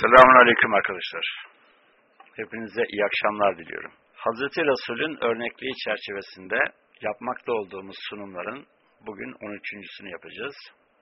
Selamun Aleyküm arkadaşlar. Hepinize iyi akşamlar diliyorum. Hazreti Resul'ün örnekliği çerçevesinde yapmakta olduğumuz sunumların bugün 13.sünü yapacağız.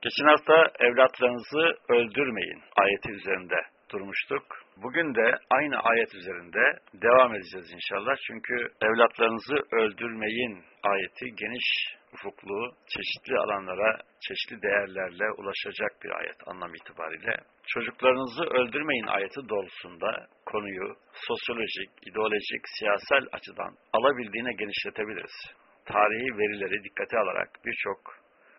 Geçen hafta evlatlarınızı öldürmeyin ayeti üzerinde durmuştuk. Bugün de aynı ayet üzerinde devam edeceğiz inşallah. Çünkü evlatlarınızı öldürmeyin ayeti geniş ufuklu, çeşitli alanlara, çeşitli değerlerle ulaşacak bir ayet anlam itibariyle. Çocuklarınızı öldürmeyin ayeti doğrultusunda konuyu sosyolojik, ideolojik, siyasal açıdan alabildiğine genişletebiliriz. Tarihi verileri dikkate alarak birçok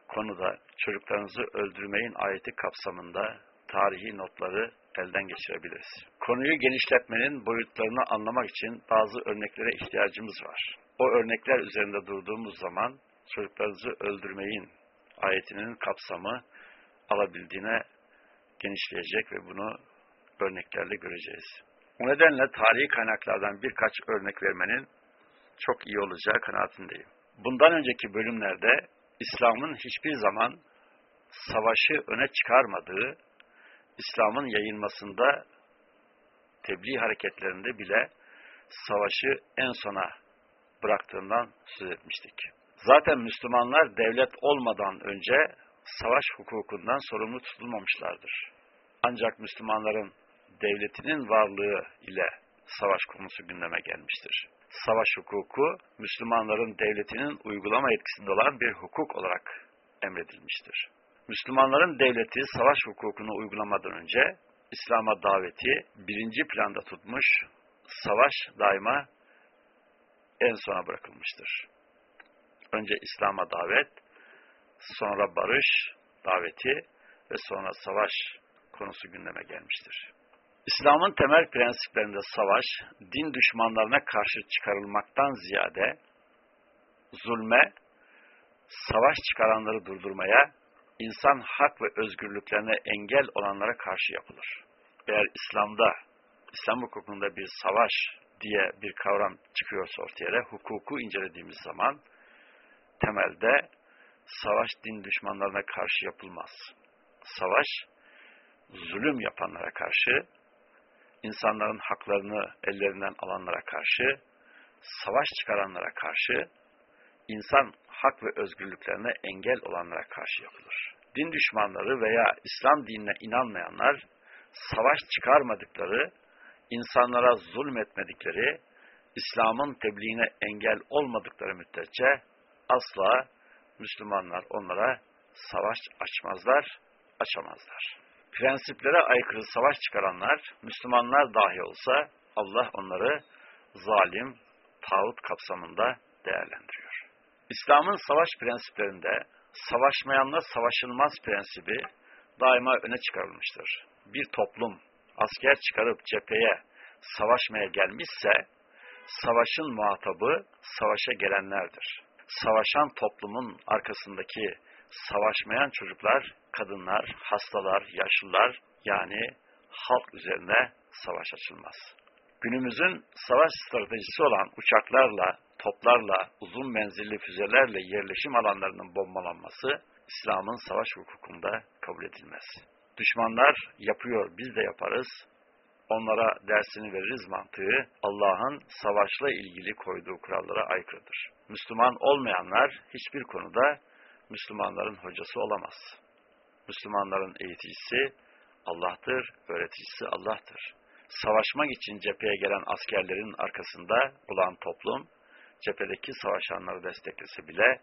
konuda çocuklarınızı öldürmeyin ayeti kapsamında tarihi notları elden geçirebiliriz. Konuyu genişletmenin boyutlarını anlamak için bazı örneklere ihtiyacımız var. O örnekler üzerinde durduğumuz zaman çocuklarınızı öldürmeyin ayetinin kapsamı alabildiğine genişleyecek ve bunu örneklerle göreceğiz. O nedenle tarihi kaynaklardan birkaç örnek vermenin çok iyi olacağı kanaatindeyim. Bundan önceki bölümlerde İslam'ın hiçbir zaman savaşı öne çıkarmadığı, İslam'ın yayılmasında tebliğ hareketlerinde bile savaşı en sona bıraktığından söz etmiştik. Zaten Müslümanlar devlet olmadan önce savaş hukukundan sorumlu tutulmamışlardır. Ancak Müslümanların devletinin varlığı ile savaş konusu gündeme gelmiştir. Savaş hukuku, Müslümanların devletinin uygulama etkisinde olan bir hukuk olarak emredilmiştir. Müslümanların devleti savaş hukukunu uygulamadan önce İslam'a daveti birinci planda tutmuş, savaş daima en sona bırakılmıştır. Önce İslam'a davet, sonra barış daveti ve sonra savaş konusu gündeme gelmiştir. İslam'ın temel prensiplerinde savaş, din düşmanlarına karşı çıkarılmaktan ziyade zulme, savaş çıkaranları durdurmaya, insan hak ve özgürlüklerine engel olanlara karşı yapılır. Eğer İslam'da, İslam hukukunda bir savaş diye bir kavram çıkıyorsa ortaya, hukuku incelediğimiz zaman temelde savaş din düşmanlarına karşı yapılmaz. Savaş zulüm yapanlara karşı, insanların haklarını ellerinden alanlara karşı, savaş çıkaranlara karşı, insan hak ve özgürlüklerine engel olanlara karşı yapılır. Din düşmanları veya İslam dinine inanmayanlar, savaş çıkarmadıkları, insanlara zulmetmedikleri, İslam'ın tebliğine engel olmadıkları müddetçe asla Müslümanlar onlara savaş açmazlar, açamazlar. Prensiplere aykırı savaş çıkaranlar, Müslümanlar dahi olsa Allah onları zalim, tağut kapsamında değerlendiriyor. İslam'ın savaş prensiplerinde savaşmayanla savaşılmaz prensibi daima öne çıkarılmıştır. Bir toplum asker çıkarıp cepheye savaşmaya gelmişse, savaşın muhatabı savaşa gelenlerdir savaşan toplumun arkasındaki savaşmayan çocuklar, kadınlar, hastalar, yaşlılar yani halk üzerine savaş açılmaz. Günümüzün savaş stratejisi olan uçaklarla, toplarla, uzun menzilli füzelerle yerleşim alanlarının bombalanması İslam'ın savaş hukukunda kabul edilmez. Düşmanlar yapıyor, biz de yaparız onlara dersini veririz mantığı Allah'ın savaşla ilgili koyduğu kurallara aykırıdır. Müslüman olmayanlar hiçbir konuda Müslümanların hocası olamaz. Müslümanların eğiticisi Allah'tır, öğreticisi Allah'tır. Savaşmak için cepheye gelen askerlerin arkasında olan toplum, cephedeki savaşanları desteklese bile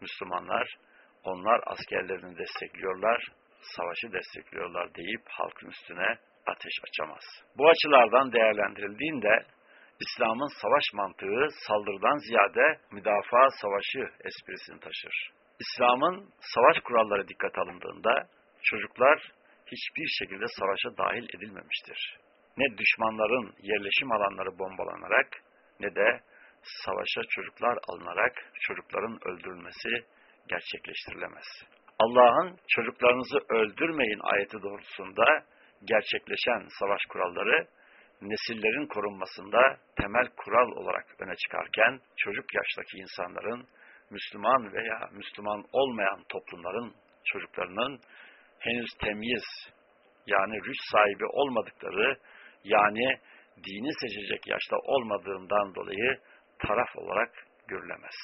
Müslümanlar, onlar askerlerini destekliyorlar, savaşı destekliyorlar deyip halkın üstüne ateş açamaz. Bu açılardan değerlendirildiğinde İslam'ın savaş mantığı saldırıdan ziyade müdafaa savaşı esprisini taşır. İslam'ın savaş kuralları dikkat alındığında çocuklar hiçbir şekilde savaşa dahil edilmemiştir. Ne düşmanların yerleşim alanları bombalanarak ne de savaşa çocuklar alınarak çocukların öldürülmesi gerçekleştirilemez. Allah'ın çocuklarınızı öldürmeyin ayeti doğrultusunda gerçekleşen savaş kuralları nesillerin korunmasında temel kural olarak öne çıkarken çocuk yaştaki insanların Müslüman veya Müslüman olmayan toplumların çocuklarının henüz temyiz yani rüş sahibi olmadıkları yani dini seçecek yaşta olmadığından dolayı taraf olarak görülemez.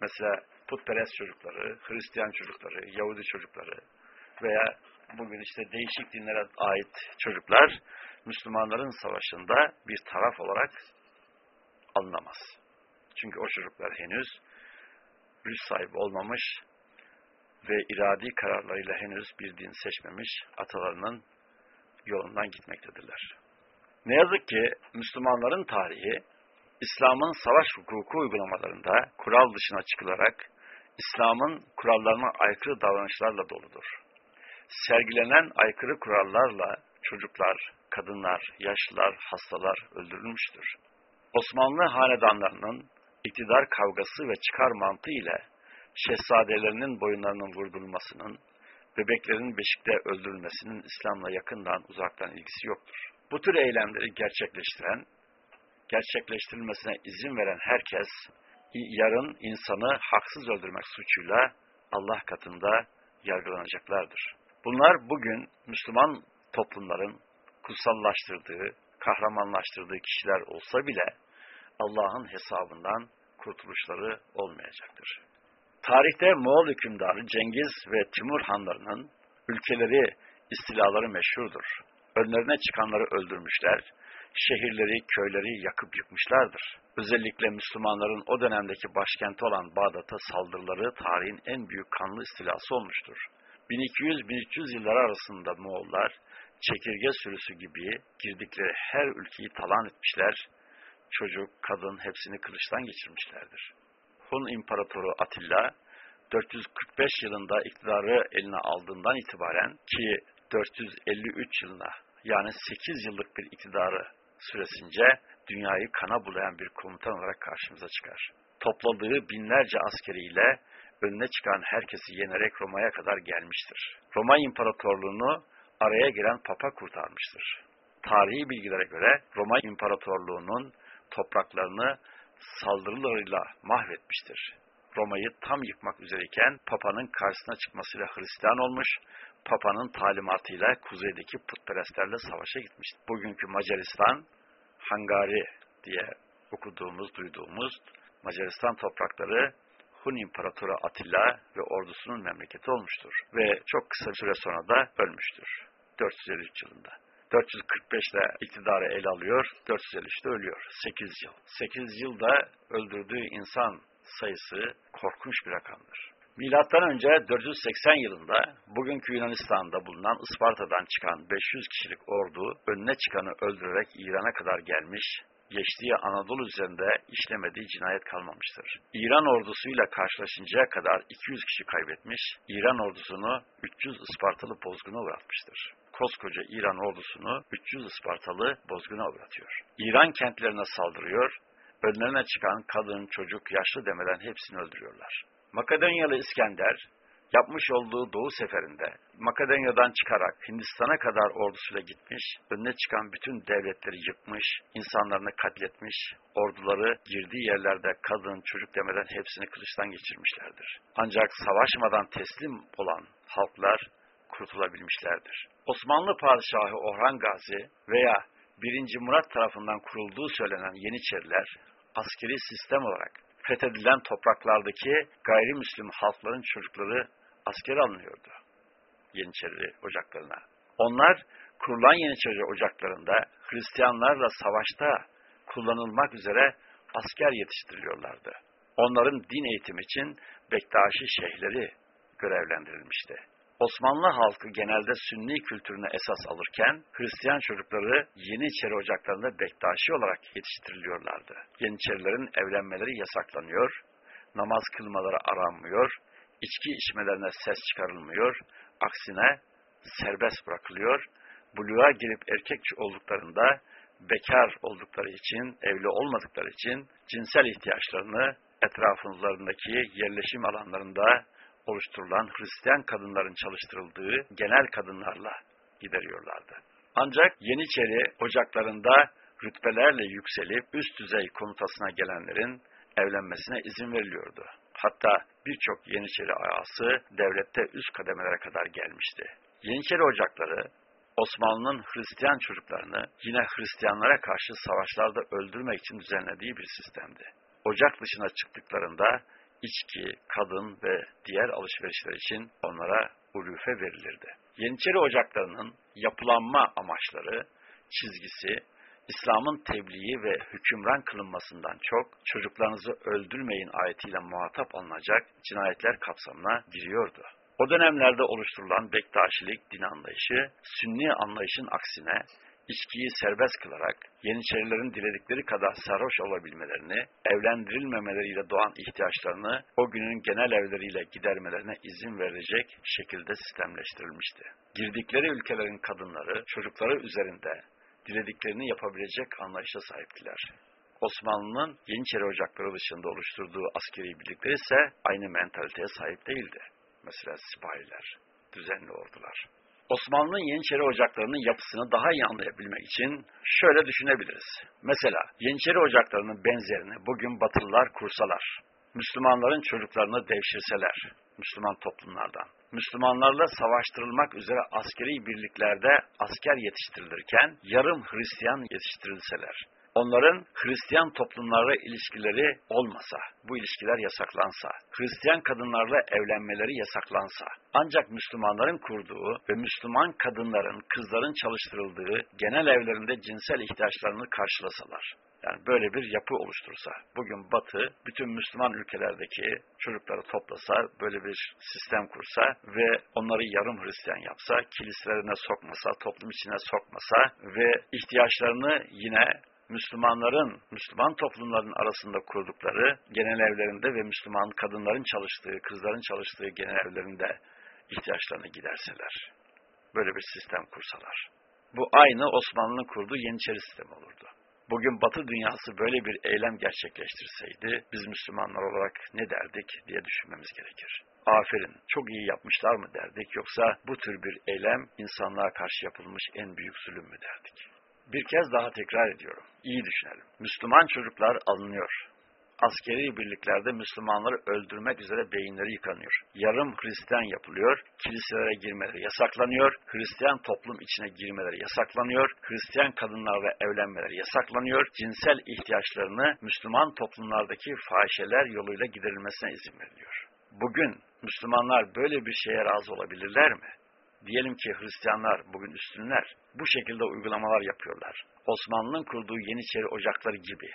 Mesela putperest çocukları, Hristiyan çocukları, Yahudi çocukları veya bugün işte değişik dinlere ait çocuklar Müslümanların savaşında bir taraf olarak alınamaz. Çünkü o çocuklar henüz rüş sahibi olmamış ve iradi kararlarıyla henüz bir din seçmemiş atalarının yolundan gitmektedirler. Ne yazık ki Müslümanların tarihi İslam'ın savaş hukuku uygulamalarında kural dışına çıkılarak İslam'ın kurallarına aykırı davranışlarla doludur. Sergilenen aykırı kurallarla çocuklar, kadınlar, yaşlılar, hastalar öldürülmüştür. Osmanlı hanedanlarının iktidar kavgası ve çıkar mantığı ile şehzadelerinin boyunlarının vurdurulmasının, bebeklerin beşikte öldürülmesinin İslam'la yakından uzaktan ilgisi yoktur. Bu tür eylemleri gerçekleştiren, gerçekleştirilmesine izin veren herkes, yarın insanı haksız öldürmek suçuyla Allah katında yargılanacaklardır. Bunlar bugün Müslüman toplumların kutsallaştırdığı, kahramanlaştırdığı kişiler olsa bile Allah'ın hesabından kurtuluşları olmayacaktır. Tarihte Moğol hükümdarı Cengiz ve Timur hanlarının ülkeleri istilaları meşhurdur. Önlerine çıkanları öldürmüşler, şehirleri, köyleri yakıp yıkmışlardır. Özellikle Müslümanların o dönemdeki başkenti olan Bağdat'a saldırıları tarihin en büyük kanlı istilası olmuştur. 1200-1300 yıllar arasında Moğollar çekirge sürüsü gibi girdikleri her ülkeyi talan etmişler, çocuk, kadın hepsini kılıçtan geçirmişlerdir. Hun İmparatoru Atilla 445 yılında iktidarı eline aldığından itibaren ki 453 yılına yani 8 yıllık bir iktidarı süresince dünyayı kana bulayan bir komutan olarak karşımıza çıkar. Topladığı binlerce askeriyle önüne çıkan herkesi yenerek Roma'ya kadar gelmiştir. Roma İmparatorluğunu araya giren Papa kurtarmıştır. Tarihi bilgilere göre Roma İmparatorluğu'nun topraklarını saldırılarıyla mahvetmiştir. Roma'yı tam yıkmak üzereyken Papa'nın karşısına çıkmasıyla Hristiyan olmuş, Papa'nın talimatıyla kuzeydeki putperestlerle savaşa gitmiştir. Bugünkü Macaristan, Hangari diye okuduğumuz, duyduğumuz Macaristan toprakları Hun İmparatoru Atilla ve ordusunun memleketi olmuştur. Ve çok kısa süre sonra da ölmüştür. 453 yılında. 445'te iktidarı ele alıyor, 453'te ölüyor. 8 yıl. 8 yılda öldürdüğü insan sayısı korkunç bir rakamdır. Milattan önce 480 yılında bugünkü Yunanistan'da bulunan Isparta'dan çıkan 500 kişilik ordu önüne çıkanı öldürerek İran'a kadar gelmiş, geçtiği Anadolu üzerinde işlemediği cinayet kalmamıştır. İran ordusuyla karşılaşıncaya kadar 200 kişi kaybetmiş, İran ordusunu 300 Ispartalı bozguna uğratmıştır koskoca İran ordusunu 300 Ispartalı bozguna uğratıyor. İran kentlerine saldırıyor, önlerine çıkan kadın, çocuk, yaşlı demeden hepsini öldürüyorlar. Makedonyalı İskender, yapmış olduğu Doğu seferinde Makedonya'dan çıkarak Hindistan'a kadar ordusuyla gitmiş, önüne çıkan bütün devletleri yıkmış, insanlarını katletmiş, orduları girdiği yerlerde kadın, çocuk demeden hepsini kılıçtan geçirmişlerdir. Ancak savaşmadan teslim olan halklar kurtulabilmişlerdir. Osmanlı Padişahı Orhan Gazi veya 1. Murat tarafından kurulduğu söylenen Yeniçeriler, askeri sistem olarak fethedilen topraklardaki gayrimüslim halkların çocukları asker alınıyordu Yeniçeri ocaklarına. Onlar kurulan Yeniçeri ocaklarında Hristiyanlarla savaşta kullanılmak üzere asker yetiştiriliyorlardı. Onların din eğitimi için Bektaşi şeyhleri görevlendirilmişti. Osmanlı halkı genelde Sünni kültürüne esas alırken Hristiyan çocukları Yeniçeri ocaklarında Bektaşi olarak yetiştiriliyorlardı. Yeniçerilerin evlenmeleri yasaklanıyor, namaz kılmaları aranmıyor, içki içmelerine ses çıkarılmıyor, aksine serbest bırakılıyor, buluğa girip erkek olduklarında bekar oldukları için, evli olmadıkları için cinsel ihtiyaçlarını etraflarındaki yerleşim alanlarında oluşturulan Hristiyan kadınların çalıştırıldığı genel kadınlarla gideriyorlardı. Ancak Yeniçeri ocaklarında rütbelerle yükselip üst düzey komutasına gelenlerin evlenmesine izin veriliyordu. Hatta birçok Yeniçeri ağası devlette üst kademelere kadar gelmişti. Yeniçeri ocakları Osmanlı'nın Hristiyan çocuklarını yine Hristiyanlara karşı savaşlarda öldürmek için düzenlediği bir sistemdi. Ocak dışına çıktıklarında içki, kadın ve diğer alışverişler için onlara ulufe verilirdi. Yeniçeri ocaklarının yapılanma amaçları, çizgisi, İslam'ın tebliği ve hükümran kılınmasından çok çocuklarınızı öldürmeyin ayetiyle muhatap alınacak cinayetler kapsamına giriyordu. O dönemlerde oluşturulan Bektaşilik din anlayışı, Sünni anlayışın aksine içkiyi serbest kılarak Yeniçerilerin diledikleri kadar sarhoş olabilmelerini, evlendirilmemeleriyle doğan ihtiyaçlarını o günün genel evleriyle gidermelerine izin verecek şekilde sistemleştirilmişti. Girdikleri ülkelerin kadınları, çocukları üzerinde dilediklerini yapabilecek anlayışa sahiptiler. Osmanlı'nın Yeniçeri Ocakları dışında oluşturduğu askeri birlikler ise aynı mentaliteye sahip değildi. Mesela sipahiler, düzenli ordular. Osmanlı'nın Yeniçeri Ocakları'nın yapısını daha iyi anlayabilmek için şöyle düşünebiliriz. Mesela Yeniçeri Ocakları'nın benzerini bugün Batılılar kursalar, Müslümanların çocuklarını devşirseler, Müslüman toplumlardan, Müslümanlarla savaştırılmak üzere askeri birliklerde asker yetiştirilirken yarım Hristiyan yetiştirilseler, onların Hristiyan toplumlarla ilişkileri olmasa, bu ilişkiler yasaklansa, Hristiyan kadınlarla evlenmeleri yasaklansa, ancak Müslümanların kurduğu ve Müslüman kadınların, kızların çalıştırıldığı genel evlerinde cinsel ihtiyaçlarını karşılasalar, yani böyle bir yapı oluştursa, bugün Batı bütün Müslüman ülkelerdeki çocukları toplasa, böyle bir sistem kursa ve onları yarım Hristiyan yapsa, kiliselerine sokmasa, toplum içine sokmasa ve ihtiyaçlarını yine Müslümanların, Müslüman toplumların arasında kurdukları genel evlerinde ve Müslüman kadınların çalıştığı, kızların çalıştığı genel evlerinde ihtiyaçlarını giderseler. Böyle bir sistem kursalar. Bu aynı Osmanlı'nın kurduğu Yeniçeri sistemi olurdu. Bugün Batı dünyası böyle bir eylem gerçekleştirseydi, biz Müslümanlar olarak ne derdik diye düşünmemiz gerekir. Aferin, çok iyi yapmışlar mı derdik, yoksa bu tür bir eylem insanlığa karşı yapılmış en büyük zulüm mü derdik? Bir kez daha tekrar ediyorum. İyi düşünelim. Müslüman çocuklar alınıyor. Askeri birliklerde Müslümanları öldürmek üzere beyinleri yıkanıyor. Yarım Hristiyan yapılıyor. Kiliselere girmeleri yasaklanıyor. Hristiyan toplum içine girmeleri yasaklanıyor. Hristiyan kadınlarla evlenmeleri yasaklanıyor. Cinsel ihtiyaçlarını Müslüman toplumlardaki fahişeler yoluyla giderilmesine izin veriliyor. Bugün Müslümanlar böyle bir şeye razı olabilirler mi? diyelim ki Hristiyanlar bugün üstünler, bu şekilde uygulamalar yapıyorlar. Osmanlı'nın kurduğu Yeniçeri ocakları gibi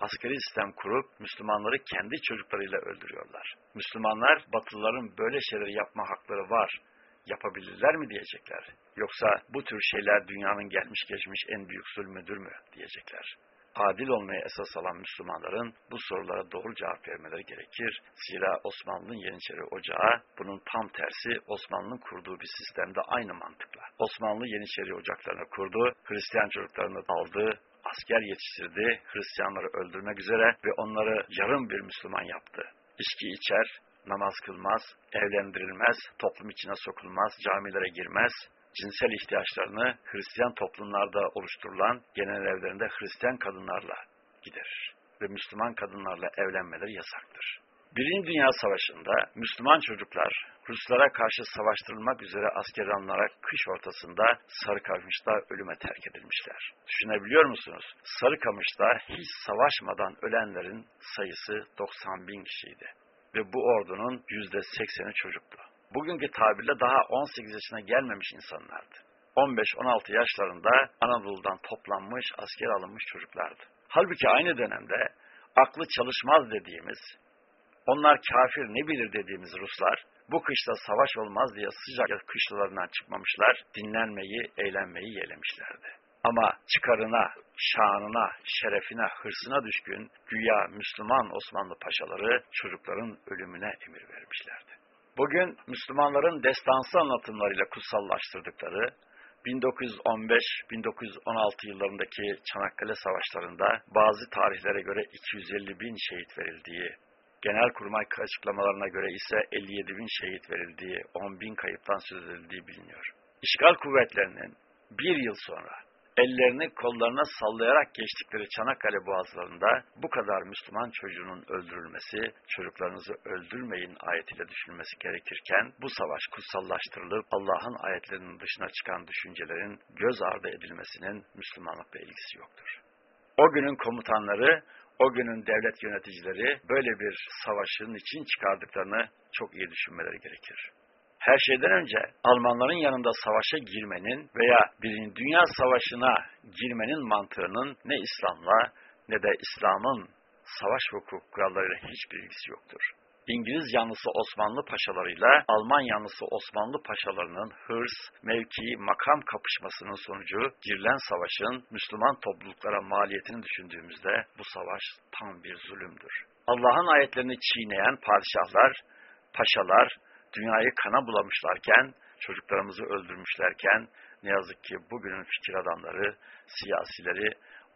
askeri sistem kurup Müslümanları kendi çocuklarıyla öldürüyorlar. Müslümanlar Batılıların böyle şeyleri yapma hakları var, yapabilirler mi diyecekler. Yoksa bu tür şeyler dünyanın gelmiş geçmiş en büyük zulmüdür mü diyecekler adil olmaya esas alan Müslümanların bu sorulara doğru cevap vermeleri gerekir. Zira Osmanlı'nın Yeniçeri Ocağı bunun tam tersi Osmanlı'nın kurduğu bir sistemde aynı mantıkla. Osmanlı Yeniçeri Ocaklarını kurdu, Hristiyan çocuklarını aldı, asker yetiştirdi, Hristiyanları öldürmek üzere ve onları yarım bir Müslüman yaptı. İçki içer, namaz kılmaz, evlendirilmez, toplum içine sokulmaz, camilere girmez, cinsel ihtiyaçlarını Hristiyan toplumlarda oluşturulan genel evlerinde Hristiyan kadınlarla giderir ve Müslüman kadınlarla evlenmeleri yasaktır. Birinci Dünya Savaşı'nda Müslüman çocuklar Ruslara karşı savaştırılmak üzere asker alınarak kış ortasında Sarıkamış'ta ölüme terk edilmişler. Düşünebiliyor musunuz? Sarıkamış'ta hiç savaşmadan ölenlerin sayısı 90 bin kişiydi. Ve bu ordunun %80'i çocuktu bugünkü tabirle daha 18 yaşına gelmemiş insanlardı. 15-16 yaşlarında Anadolu'dan toplanmış, asker alınmış çocuklardı. Halbuki aynı dönemde aklı çalışmaz dediğimiz, onlar kafir ne bilir dediğimiz Ruslar, bu kışta savaş olmaz diye sıcak kışlalarından çıkmamışlar, dinlenmeyi, eğlenmeyi yeğlemişlerdi. Ama çıkarına, şanına, şerefine, hırsına düşkün güya Müslüman Osmanlı paşaları çocukların ölümüne emir vermişlerdi. Bugün Müslümanların destansı anlatımlarıyla kutsallaştırdıkları 1915-1916 yıllarındaki Çanakkale Savaşlarında bazı tarihlere göre 250 bin şehit verildiği, Genelkurmay açıklamalarına göre ise 57 bin şehit verildiği, 10 bin kayıptan söz edildiği biliniyor. İşgal kuvvetlerinin bir yıl sonra ellerini kollarına sallayarak geçtikleri Çanakkale boğazlarında bu kadar Müslüman çocuğunun öldürülmesi, çocuklarınızı öldürmeyin ayetiyle düşünülmesi gerekirken bu savaş kutsallaştırılıp Allah'ın ayetlerinin dışına çıkan düşüncelerin göz ardı edilmesinin Müslümanlıkla ilgisi yoktur. O günün komutanları o günün devlet yöneticileri böyle bir savaşın için çıkardıklarını çok iyi düşünmeleri gerekir. Her şeyden önce Almanların yanında savaşa girmenin veya Birinci Dünya Savaşı'na girmenin mantığının ne İslam'la ne de İslam'ın savaş hukuk kurallarıyla hiçbir ilgisi yoktur. İngiliz yanlısı Osmanlı paşalarıyla Alman yanlısı Osmanlı paşalarının hırs, mevki, makam kapışmasının sonucu girilen savaşın Müslüman topluluklara maliyetini düşündüğümüzde bu savaş tam bir zulümdür. Allah'ın ayetlerini çiğneyen padişahlar, paşalar, dünyayı kana bulamışlarken, çocuklarımızı öldürmüşlerken, ne yazık ki bugünün fikir adamları, siyasileri,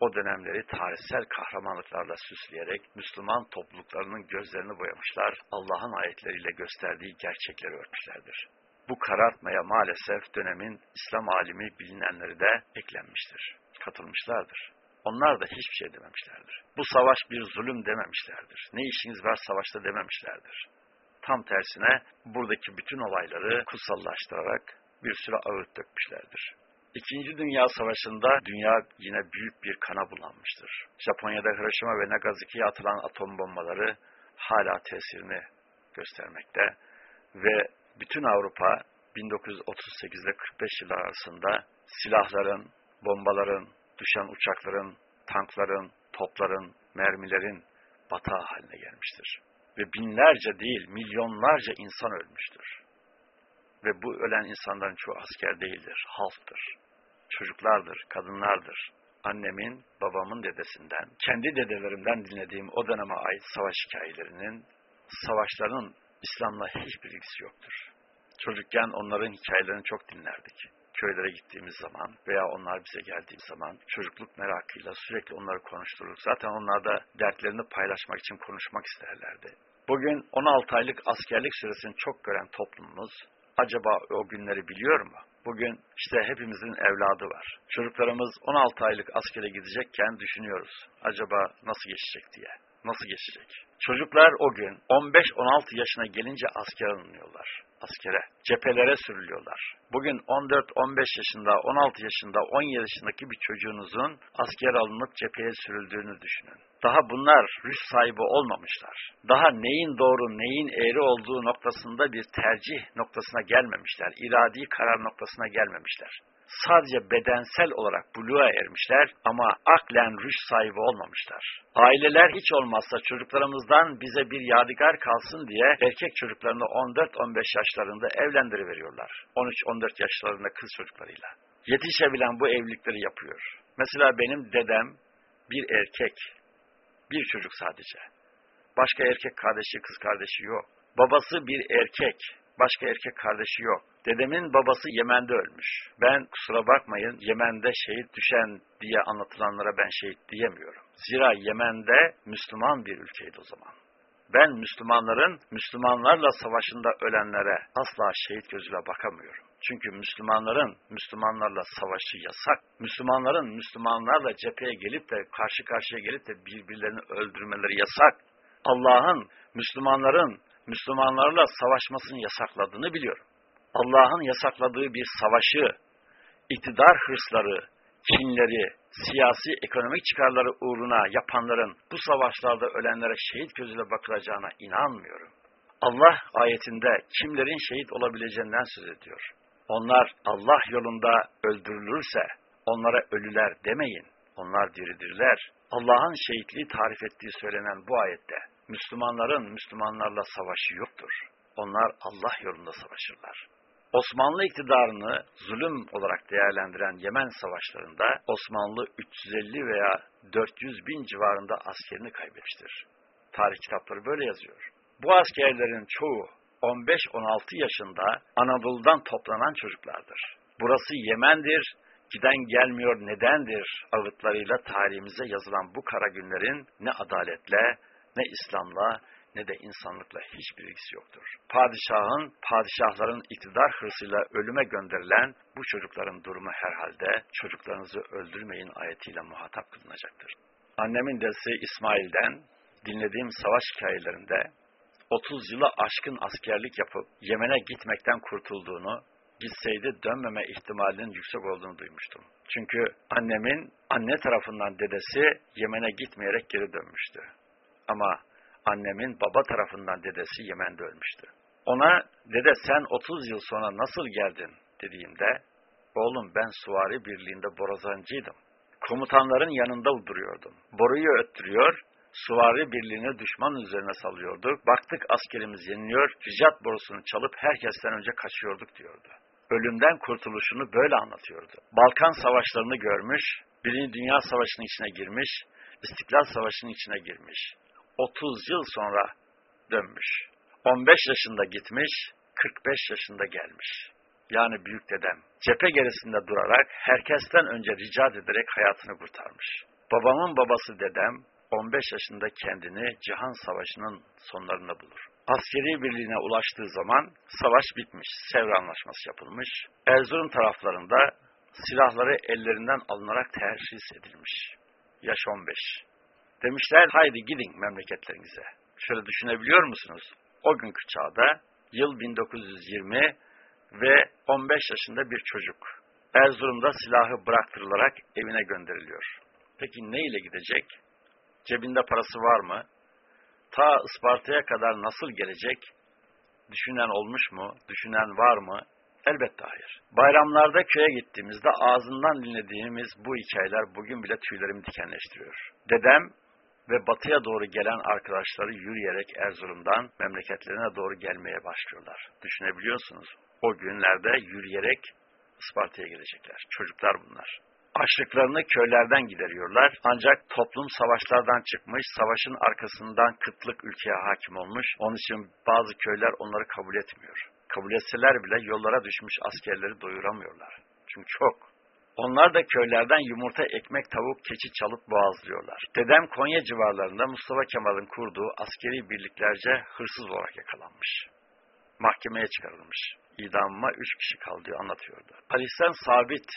o dönemleri tarihsel kahramanlıklarla süsleyerek Müslüman topluluklarının gözlerini boyamışlar, Allah'ın ayetleriyle gösterdiği gerçekleri örtmüşlerdir. Bu karartmaya maalesef dönemin İslam alimi bilinenleri de eklenmiştir, katılmışlardır. Onlar da hiçbir şey dememişlerdir. Bu savaş bir zulüm dememişlerdir. Ne işiniz var savaşta dememişlerdir. Tam tersine buradaki bütün olayları kutsallaştırarak bir sürü ağıt dökmüşlerdir. İkinci Dünya Savaşı'nda dünya yine büyük bir kana bulanmıştır. Japonya'da Hiroşima ve Nagasaki'ye atılan atom bombaları hala tesirini göstermekte ve bütün Avrupa 1938 ile 45 yıllar arasında silahların, bombaların, düşen uçakların, tankların, topların, mermilerin batağı haline gelmiştir. Ve binlerce değil, milyonlarca insan ölmüştür. Ve bu ölen insanların çoğu asker değildir, halktır çocuklardır, kadınlardır. Annemin, babamın dedesinden, kendi dedelerimden dinlediğim o döneme ait savaş hikayelerinin, savaşların İslam'la hiçbir ilgisi yoktur. Çocukken onların hikayelerini çok dinlerdik. Köylere gittiğimiz zaman veya onlar bize geldiği zaman çocukluk merakıyla sürekli onları konuştururduk. Zaten onlar da dertlerini paylaşmak için konuşmak isterlerdi. Bugün 16 aylık askerlik süresini çok gören toplumumuz acaba o günleri biliyor mu? Bugün işte hepimizin evladı var. Çocuklarımız 16 aylık askere gidecekken düşünüyoruz. Acaba nasıl geçecek diye. Nasıl geçecek? Çocuklar o gün 15-16 yaşına gelince asker alınıyorlar askere, cephelere sürülüyorlar. Bugün 14-15 yaşında, 16 yaşında, 17 yaşındaki bir çocuğunuzun asker alınıp cepheye sürüldüğünü düşünün. Daha bunlar rüş sahibi olmamışlar. Daha neyin doğru, neyin eğri olduğu noktasında bir tercih noktasına gelmemişler. İradi karar noktasına gelmemişler sadece bedensel olarak buluğa ermişler ama aklen rüş sahibi olmamışlar. Aileler hiç olmazsa çocuklarımızdan bize bir yadigar kalsın diye erkek çocuklarını 14-15 yaşlarında evlendiriveriyorlar. 13-14 yaşlarında kız çocuklarıyla. Yetişebilen bu evlilikleri yapıyor. Mesela benim dedem bir erkek, bir çocuk sadece. Başka erkek kardeşi, kız kardeşi yok. Babası bir erkek, başka erkek kardeşi yok. Dedemin babası Yemen'de ölmüş. Ben kusura bakmayın Yemen'de şehit düşen diye anlatılanlara ben şehit diyemiyorum. Zira Yemen'de Müslüman bir ülkeydi o zaman. Ben Müslümanların Müslümanlarla savaşında ölenlere asla şehit gözüyle bakamıyorum. Çünkü Müslümanların Müslümanlarla savaşı yasak. Müslümanların Müslümanlarla cepheye gelip de karşı karşıya gelip de birbirlerini öldürmeleri yasak. Allah'ın Müslümanların Müslümanlarla savaşmasını yasakladığını biliyorum. Allah'ın yasakladığı bir savaşı, iktidar hırsları, kinleri, siyasi ekonomik çıkarları uğruna yapanların bu savaşlarda ölenlere şehit gözüyle bakılacağına inanmıyorum. Allah ayetinde kimlerin şehit olabileceğinden söz ediyor. Onlar Allah yolunda öldürülürse onlara ölüler demeyin. Onlar diridirler. Allah'ın şehitliği tarif ettiği söylenen bu ayette Müslümanların Müslümanlarla savaşı yoktur. Onlar Allah yolunda savaşırlar. Osmanlı iktidarını zulüm olarak değerlendiren Yemen savaşlarında Osmanlı 350 veya 400 bin civarında askerini kaybetmiştir. Tarih kitapları böyle yazıyor. Bu askerlerin çoğu 15-16 yaşında Anadolu'dan toplanan çocuklardır. Burası Yemen'dir, giden gelmiyor nedendir ağıtlarıyla tarihimize yazılan bu kara günlerin ne adaletle, ne İslam'la, ne de insanlıkla hiçbir ilgisi yoktur. Padişahın, padişahların iktidar hırsıyla ölüme gönderilen bu çocukların durumu herhalde çocuklarınızı öldürmeyin ayetiyle muhatap kılınacaktır. Annemin dedesi İsmail'den dinlediğim savaş hikayelerinde 30 yıla aşkın askerlik yapıp Yemen'e gitmekten kurtulduğunu, gitseydi dönmeme ihtimalinin yüksek olduğunu duymuştum. Çünkü annemin anne tarafından dedesi Yemen'e gitmeyerek geri dönmüştü. Ama annemin baba tarafından dedesi Yemen'de ölmüştü. Ona dede sen 30 yıl sonra nasıl geldin dediğimde oğlum ben suvari birliğinde borazancıydım. Komutanların yanında duruyordum. Boruyu öttürüyor, suvari birliğini düşman üzerine salıyorduk. Baktık askerimiz yeniliyor, ricat borusunu çalıp herkesten önce kaçıyorduk diyordu. Ölümden kurtuluşunu böyle anlatıyordu. Balkan savaşlarını görmüş, Birinci Dünya Savaşı'nın içine girmiş, İstiklal Savaşı'nın içine girmiş. 30 yıl sonra dönmüş. 15 yaşında gitmiş, 45 yaşında gelmiş. Yani büyük dedem. Cephe gerisinde durarak herkesten önce rica ederek hayatını kurtarmış. Babamın babası dedem 15 yaşında kendini Cihan Savaşı'nın sonlarında bulur. Askeri birliğine ulaştığı zaman savaş bitmiş, Sevr Anlaşması yapılmış. Erzurum taraflarında silahları ellerinden alınarak terhis edilmiş. Yaş 15. Demişler haydi gidin memleketlerinize. Şöyle düşünebiliyor musunuz? O günkü çağda yıl 1920 ve 15 yaşında bir çocuk Erzurum'da silahı bıraktırılarak evine gönderiliyor. Peki ne ile gidecek? Cebinde parası var mı? Ta Isparta'ya kadar nasıl gelecek? Düşünen olmuş mu? Düşünen var mı? Elbette hayır. Bayramlarda köye gittiğimizde ağzından dinlediğimiz bu hikayeler bugün bile tüylerimi dikenleştiriyor. Dedem ve batıya doğru gelen arkadaşları yürüyerek Erzurum'dan memleketlerine doğru gelmeye başlıyorlar. Düşünebiliyorsunuz. O günlerde yürüyerek Isparta'ya gelecekler. Çocuklar bunlar. Açlıklarını köylerden gideriyorlar. Ancak toplum savaşlardan çıkmış, savaşın arkasından kıtlık ülkeye hakim olmuş. Onun için bazı köyler onları kabul etmiyor. Kabul etseler bile yollara düşmüş askerleri doyuramıyorlar. Çünkü çok. Onlar da köylerden yumurta, ekmek, tavuk, keçi çalıp boğazlıyorlar. Dedem Konya civarlarında Mustafa Kemal'in kurduğu askeri birliklerce hırsız olarak yakalanmış. Mahkemeye çıkarılmış. İdamıma üç kişi kaldığı anlatıyordu. Ali Sabit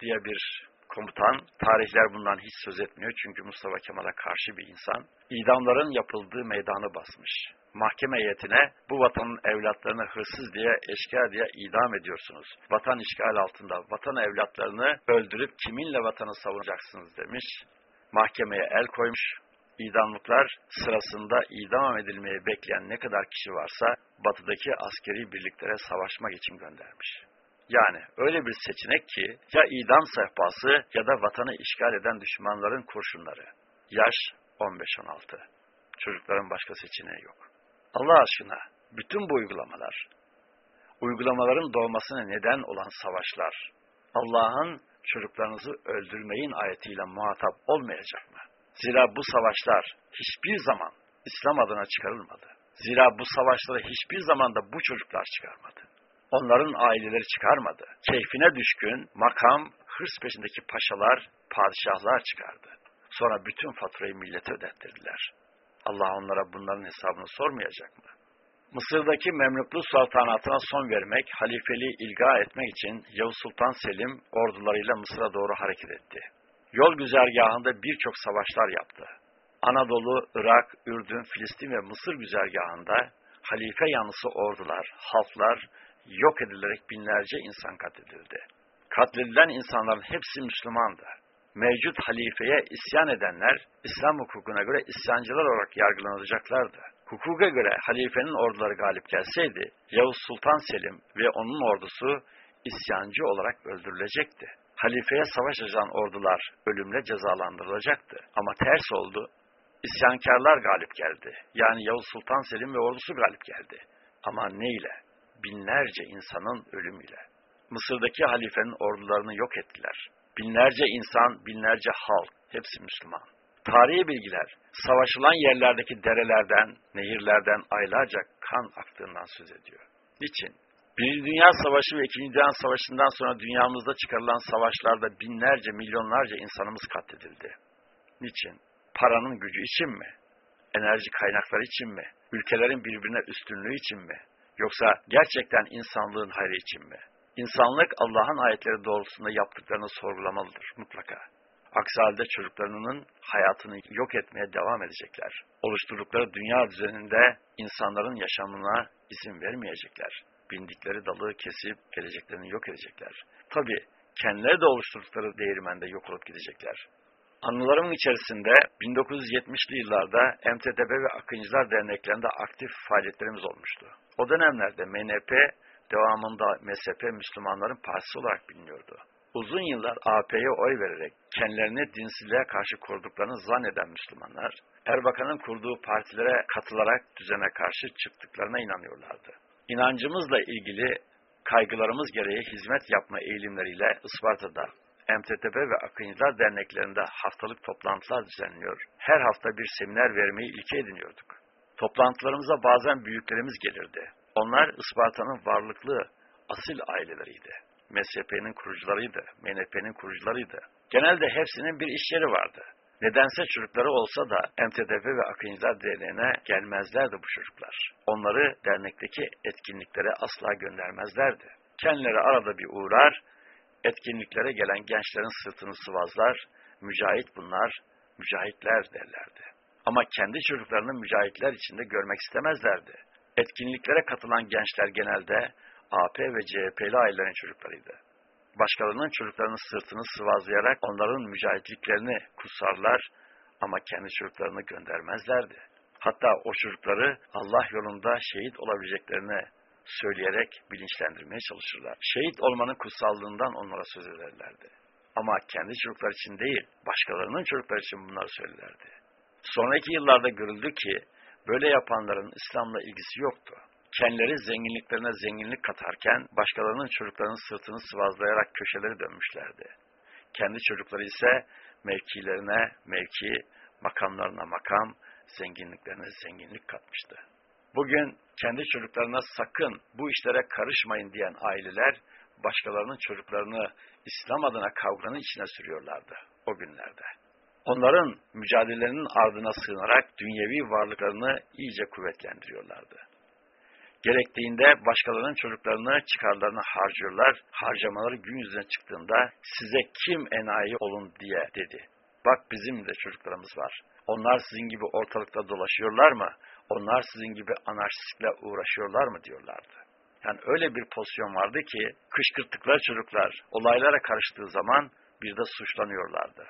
diye bir komutan, tarihler bundan hiç söz etmiyor çünkü Mustafa Kemal'a karşı bir insan, idamların yapıldığı meydanı basmış. Mahkeme heyetine bu vatanın evlatlarını hırsız diye, eşkıya diye idam ediyorsunuz. Vatan işgal altında, vatan evlatlarını öldürüp kiminle vatanı savunacaksınız demiş. Mahkemeye el koymuş. İdamlıklar sırasında idam edilmeyi bekleyen ne kadar kişi varsa batıdaki askeri birliklere savaşmak için göndermiş. Yani öyle bir seçenek ki ya idam sehpası ya da vatanı işgal eden düşmanların kurşunları. Yaş 15-16. Çocukların başka seçeneği yok. Allah aşkına bütün bu uygulamalar, uygulamaların doğmasına neden olan savaşlar, Allah'ın çocuklarınızı öldürmeyin ayetiyle muhatap olmayacak mı? Zira bu savaşlar hiçbir zaman İslam adına çıkarılmadı. Zira bu savaşları hiçbir zaman da bu çocuklar çıkarmadı. Onların aileleri çıkarmadı. Keyfine düşkün, makam, hırs peşindeki paşalar, padişahlar çıkardı. Sonra bütün faturayı millete ödettirdiler. Allah onlara bunların hesabını sormayacak mı? Mısır'daki Memluklu saltanatına son vermek, halifeliği ilga etmek için Yavuz Sultan Selim ordularıyla Mısır'a doğru hareket etti. Yol güzergahında birçok savaşlar yaptı. Anadolu, Irak, Ürdün, Filistin ve Mısır güzergahında halife yanlısı ordular, halklar yok edilerek binlerce insan katledildi. Katledilen insanların hepsi Müslümandı. Mevcut halifeye isyan edenler İslam hukukuna göre isyancılar olarak yargılanacaklardı. Hukuka göre halifenin orduları galip gelseydi Yavuz Sultan Selim ve onun ordusu isyancı olarak öldürülecekti. Halifeye savaş açan ordular ölümle cezalandırılacaktı. Ama ters oldu. İsyankarlar galip geldi. Yani Yavuz Sultan Selim ve ordusu galip geldi. Ama ne ile? Binlerce insanın ölümüyle. Mısır'daki halifenin ordularını yok ettiler. Binlerce insan, binlerce halk, hepsi Müslüman. Tarihi bilgiler, savaşılan yerlerdeki derelerden, nehirlerden aylarca kan aktığından söz ediyor. Niçin? Birinci Dünya Savaşı ve İkinci Dünya Savaşı'ndan sonra dünyamızda çıkarılan savaşlarda binlerce, milyonlarca insanımız katledildi. Niçin? Paranın gücü için mi? Enerji kaynakları için mi? Ülkelerin birbirine üstünlüğü için mi? Yoksa gerçekten insanlığın hayrı için mi? İnsanlık Allah'ın ayetleri doğrultusunda yaptıklarını sorgulamalıdır mutlaka. Aksi halde çocuklarının hayatını yok etmeye devam edecekler. Oluşturdukları dünya düzeninde insanların yaşamına izin vermeyecekler. Bindikleri dalı kesip geleceklerini yok edecekler. Tabi kendileri de oluşturdukları değirmende yok olup gidecekler. Anılarımın içerisinde 1970'li yıllarda MTTB ve Akıncılar Derneklerinde aktif faaliyetlerimiz olmuştu. O dönemlerde MNP devamında MSP Müslümanların partisi olarak biliniyordu. Uzun yıllar AP'ye oy vererek kendilerini dinsizliğe karşı kurduklarını zanneden Müslümanlar, Erbakan'ın kurduğu partilere katılarak düzene karşı çıktıklarına inanıyorlardı. İnancımızla ilgili kaygılarımız gereği hizmet yapma eğilimleriyle Isparta'da MTTB ve Akıncılar derneklerinde haftalık toplantılar düzenliyor. Her hafta bir seminer vermeyi ilke ediniyorduk. Toplantılarımıza bazen büyüklerimiz gelirdi. Onlar Isparta'nın varlıklı asil aileleriydi. MSP'nin kurucularıydı, MNP'nin kurucularıydı. Genelde hepsinin bir iş yeri vardı. Nedense çocukları olsa da MTDP ve Akıncılar Derneği'ne gelmezlerdi bu çocuklar. Onları dernekteki etkinliklere asla göndermezlerdi. Kendileri arada bir uğrar, etkinliklere gelen gençlerin sırtını sıvazlar, mücahit bunlar, mücahitler derlerdi. Ama kendi çocuklarını mücahitler içinde görmek istemezlerdi. Etkinliklere katılan gençler genelde AP ve CHP'li ailelerin çocuklarıydı. Başkalarının çocuklarının sırtını sıvazlayarak onların mücahitliklerini kutsarlar ama kendi çocuklarını göndermezlerdi. Hatta o çocukları Allah yolunda şehit olabileceklerini söyleyerek bilinçlendirmeye çalışırlar. Şehit olmanın kutsallığından onlara söz ederlerdi. Ama kendi çocuklar için değil, başkalarının çocuklar için bunları söylerlerdi. Sonraki yıllarda görüldü ki, böyle yapanların İslam'la ilgisi yoktu. Kendileri zenginliklerine zenginlik katarken, başkalarının çocuklarının sırtını sıvazlayarak köşeleri dönmüşlerdi. Kendi çocukları ise mevkilerine mevki, makamlarına makam, zenginliklerine zenginlik katmıştı. Bugün kendi çocuklarına sakın bu işlere karışmayın diyen aileler, başkalarının çocuklarını İslam adına kavganın içine sürüyorlardı o günlerde. Onların mücadelelerinin ardına sığınarak dünyevi varlıklarını iyice kuvvetlendiriyorlardı. Gerektiğinde başkalarının çocuklarını çıkarlarını harcıyorlar. Harcamaları gün yüzüne çıktığında size kim enayi olun diye dedi. Bak bizim de çocuklarımız var. Onlar sizin gibi ortalıkta dolaşıyorlar mı? Onlar sizin gibi anarşistle uğraşıyorlar mı diyorlardı. Yani öyle bir pozisyon vardı ki kışkırttıkları çocuklar olaylara karıştığı zaman bir de suçlanıyorlardı.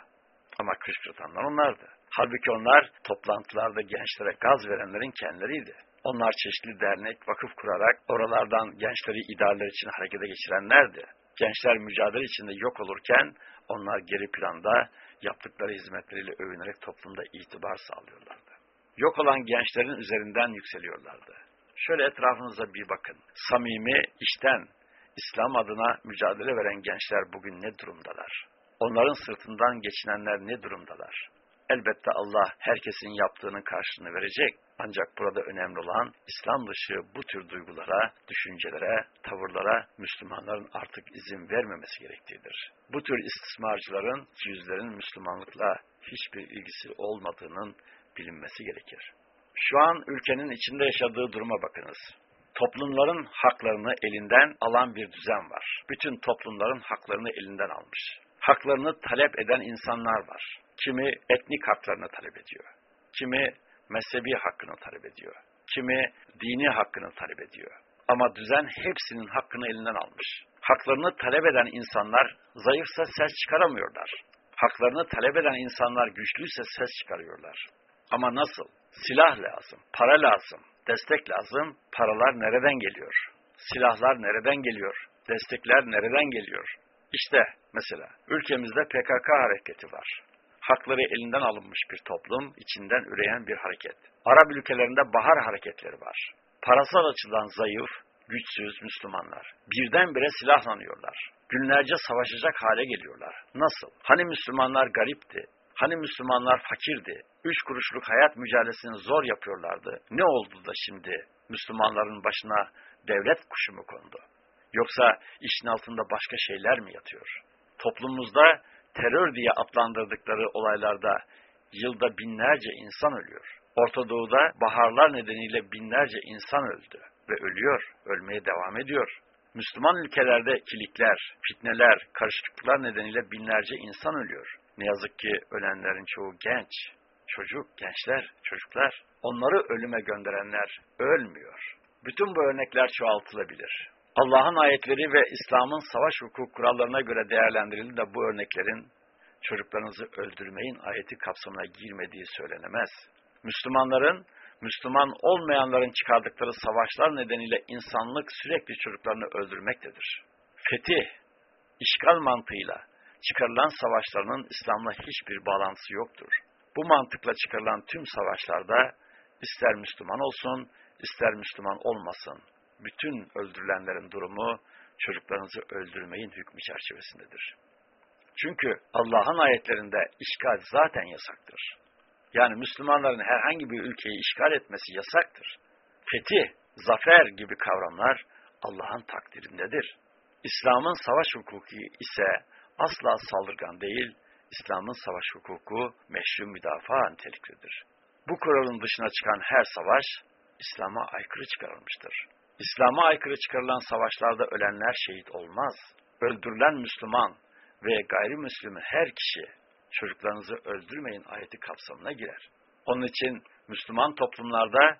Ama kışkırtanlar onlardı. Halbuki onlar toplantılarda gençlere gaz verenlerin kendileriydi. Onlar çeşitli dernek, vakıf kurarak oralardan gençleri idealler için harekete geçirenlerdi. Gençler mücadele içinde yok olurken onlar geri planda yaptıkları hizmetleriyle övünerek toplumda itibar sağlıyorlardı. Yok olan gençlerin üzerinden yükseliyorlardı. Şöyle etrafınıza bir bakın. Samimi, işten, İslam adına mücadele veren gençler bugün ne durumdalar? Onların sırtından geçinenler ne durumdalar? Elbette Allah herkesin yaptığının karşılığını verecek. Ancak burada önemli olan İslam dışı bu tür duygulara, düşüncelere, tavırlara Müslümanların artık izin vermemesi gerektiğidir. Bu tür istismarcıların, yüzlerin Müslümanlıkla hiçbir ilgisi olmadığının bilinmesi gerekir. Şu an ülkenin içinde yaşadığı duruma bakınız. Toplumların haklarını elinden alan bir düzen var. Bütün toplumların haklarını elinden almış. Haklarını talep eden insanlar var. Kimi etnik haklarını talep ediyor. Kimi mezhebi hakkını talep ediyor. Kimi dini hakkını talep ediyor. Ama düzen hepsinin hakkını elinden almış. Haklarını talep eden insanlar zayıfsa ses çıkaramıyorlar. Haklarını talep eden insanlar güçlüyse ses çıkarıyorlar. Ama nasıl? Silah lazım, para lazım, destek lazım. Paralar nereden geliyor? Silahlar nereden geliyor? Destekler nereden geliyor? İşte mesela ülkemizde PKK hareketi var. Hakları elinden alınmış bir toplum, içinden üreyen bir hareket. Arap ülkelerinde bahar hareketleri var. Parasal açıdan zayıf, güçsüz Müslümanlar birdenbire silahlanıyorlar. Günlerce savaşacak hale geliyorlar. Nasıl? Hani Müslümanlar garipti, Hani Müslümanlar fakirdi, üç kuruşluk hayat mücadelesini zor yapıyorlardı. Ne oldu da şimdi Müslümanların başına devlet kuşu mu kondu? Yoksa işin altında başka şeyler mi yatıyor? Toplumumuzda terör diye adlandırdıkları olaylarda yılda binlerce insan ölüyor. Orta Doğu'da baharlar nedeniyle binlerce insan öldü ve ölüyor, ölmeye devam ediyor. Müslüman ülkelerde kilikler, fitneler, karışıklıklar nedeniyle binlerce insan ölüyor. Ne yazık ki ölenlerin çoğu genç, çocuk, gençler, çocuklar. Onları ölüme gönderenler ölmüyor. Bütün bu örnekler çoğaltılabilir. Allah'ın ayetleri ve İslam'ın savaş hukuk kurallarına göre değerlendirildi de bu örneklerin çocuklarınızı öldürmeyin ayeti kapsamına girmediği söylenemez. Müslümanların, Müslüman olmayanların çıkardıkları savaşlar nedeniyle insanlık sürekli çocuklarını öldürmektedir. Fetih, işgal mantığıyla çıkarılan savaşlarının İslam'la hiçbir bağlantısı yoktur. Bu mantıkla çıkarılan tüm savaşlarda ister Müslüman olsun, ister Müslüman olmasın, bütün öldürülenlerin durumu çocuklarınızı öldürmeyin hükmü çerçevesindedir. Çünkü Allah'ın ayetlerinde işgal zaten yasaktır. Yani Müslümanların herhangi bir ülkeyi işgal etmesi yasaktır. Fetih, zafer gibi kavramlar Allah'ın takdirindedir. İslam'ın savaş hukuku ise asla saldırgan değil, İslam'ın savaş hukuku meşru müdafaa niteliklidir. Bu kuralın dışına çıkan her savaş, İslam'a aykırı çıkarılmıştır. İslam'a aykırı çıkarılan savaşlarda ölenler şehit olmaz. Öldürülen Müslüman ve gayrimüslim her kişi çocuklarınızı öldürmeyin ayeti kapsamına girer. Onun için Müslüman toplumlarda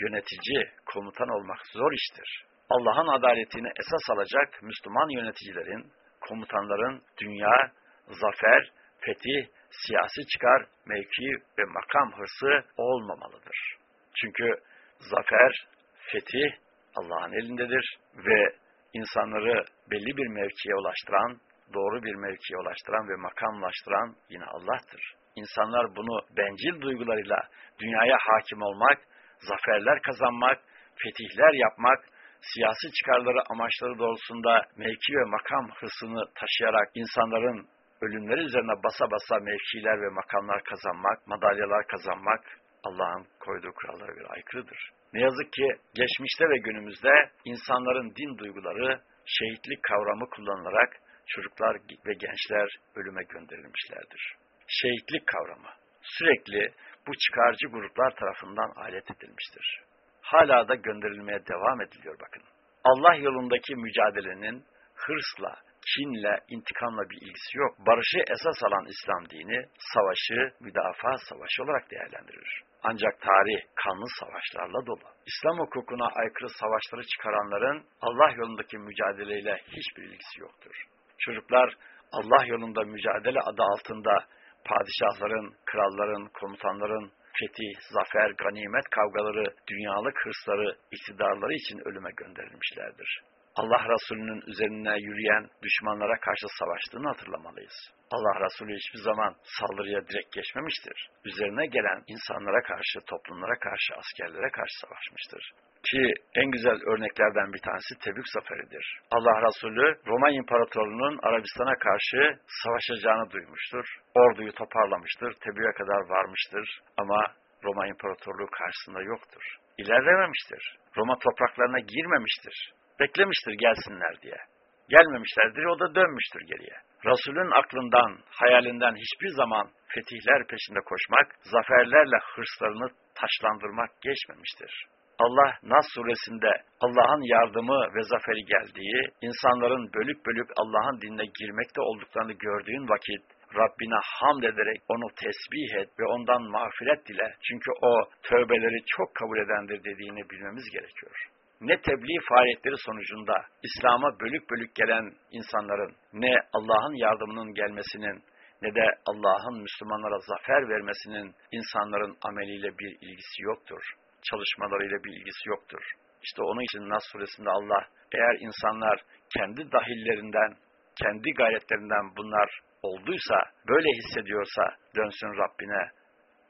yönetici, komutan olmak zor iştir. Allah'ın adaletini esas alacak Müslüman yöneticilerin, komutanların dünya, zafer, fetih, siyasi çıkar, mevki ve makam hırsı olmamalıdır. Çünkü zafer, fetih Allah'ın elindedir ve insanları belli bir mevkiye ulaştıran, doğru bir mevkiye ulaştıran ve makamlaştıran yine Allah'tır. İnsanlar bunu bencil duygularıyla dünyaya hakim olmak, zaferler kazanmak, fetihler yapmak, siyasi çıkarları amaçları doğrultusunda mevki ve makam hırsını taşıyarak insanların ölümleri üzerine basa basa mevkiler ve makamlar kazanmak, madalyalar kazanmak Allah'ın koyduğu kurallara göre aykırıdır. Ne yazık ki geçmişte ve günümüzde insanların din duyguları şehitlik kavramı kullanılarak çocuklar ve gençler ölüme gönderilmişlerdir. Şehitlik kavramı sürekli bu çıkarcı gruplar tarafından alet edilmiştir. Hala da gönderilmeye devam ediliyor bakın. Allah yolundaki mücadelenin hırsla, kinle, intikamla bir ilgisi yok. Barışı esas alan İslam dini savaşı müdafaa savaşı olarak değerlendirir. Ancak tarih kanlı savaşlarla dolu. İslam hukukuna aykırı savaşları çıkaranların Allah yolundaki mücadeleyle hiçbir ilgisi yoktur. Çocuklar Allah yolunda mücadele adı altında padişahların, kralların, komutanların fetih, zafer, ganimet kavgaları, dünyalık hırsları, iktidarları için ölüme gönderilmişlerdir. Allah Resulü'nün üzerine yürüyen düşmanlara karşı savaştığını hatırlamalıyız. Allah Resulü hiçbir zaman saldırıya direkt geçmemiştir. Üzerine gelen insanlara karşı, toplumlara karşı, askerlere karşı savaşmıştır. Ki en güzel örneklerden bir tanesi Tebük Zaferi'dir. Allah Resulü Roma İmparatorluğu'nun Arabistan'a karşı savaşacağını duymuştur. Orduyu toparlamıştır, Tebük'e kadar varmıştır ama Roma İmparatorluğu karşısında yoktur. İlerlememiştir. Roma topraklarına girmemiştir. Beklemiştir gelsinler diye. Gelmemişlerdir, o da dönmüştür geriye. Resulün aklından, hayalinden hiçbir zaman fetihler peşinde koşmak, zaferlerle hırslarını taşlandırmak geçmemiştir. Allah Nas suresinde Allah'ın yardımı ve zaferi geldiği, insanların bölük bölük Allah'ın dinine girmekte olduklarını gördüğün vakit, Rabbine hamd ederek onu tesbih et ve ondan mağfiret dile. Çünkü o tövbeleri çok kabul edendir dediğini bilmemiz gerekiyor ne tebliğ faaliyetleri sonucunda İslam'a bölük bölük gelen insanların ne Allah'ın yardımının gelmesinin ne de Allah'ın Müslümanlara zafer vermesinin insanların ameliyle bir ilgisi yoktur. Çalışmalarıyla bir ilgisi yoktur. İşte onun için Nas suresinde Allah eğer insanlar kendi dahillerinden, kendi gayretlerinden bunlar olduysa, böyle hissediyorsa dönsün Rabbine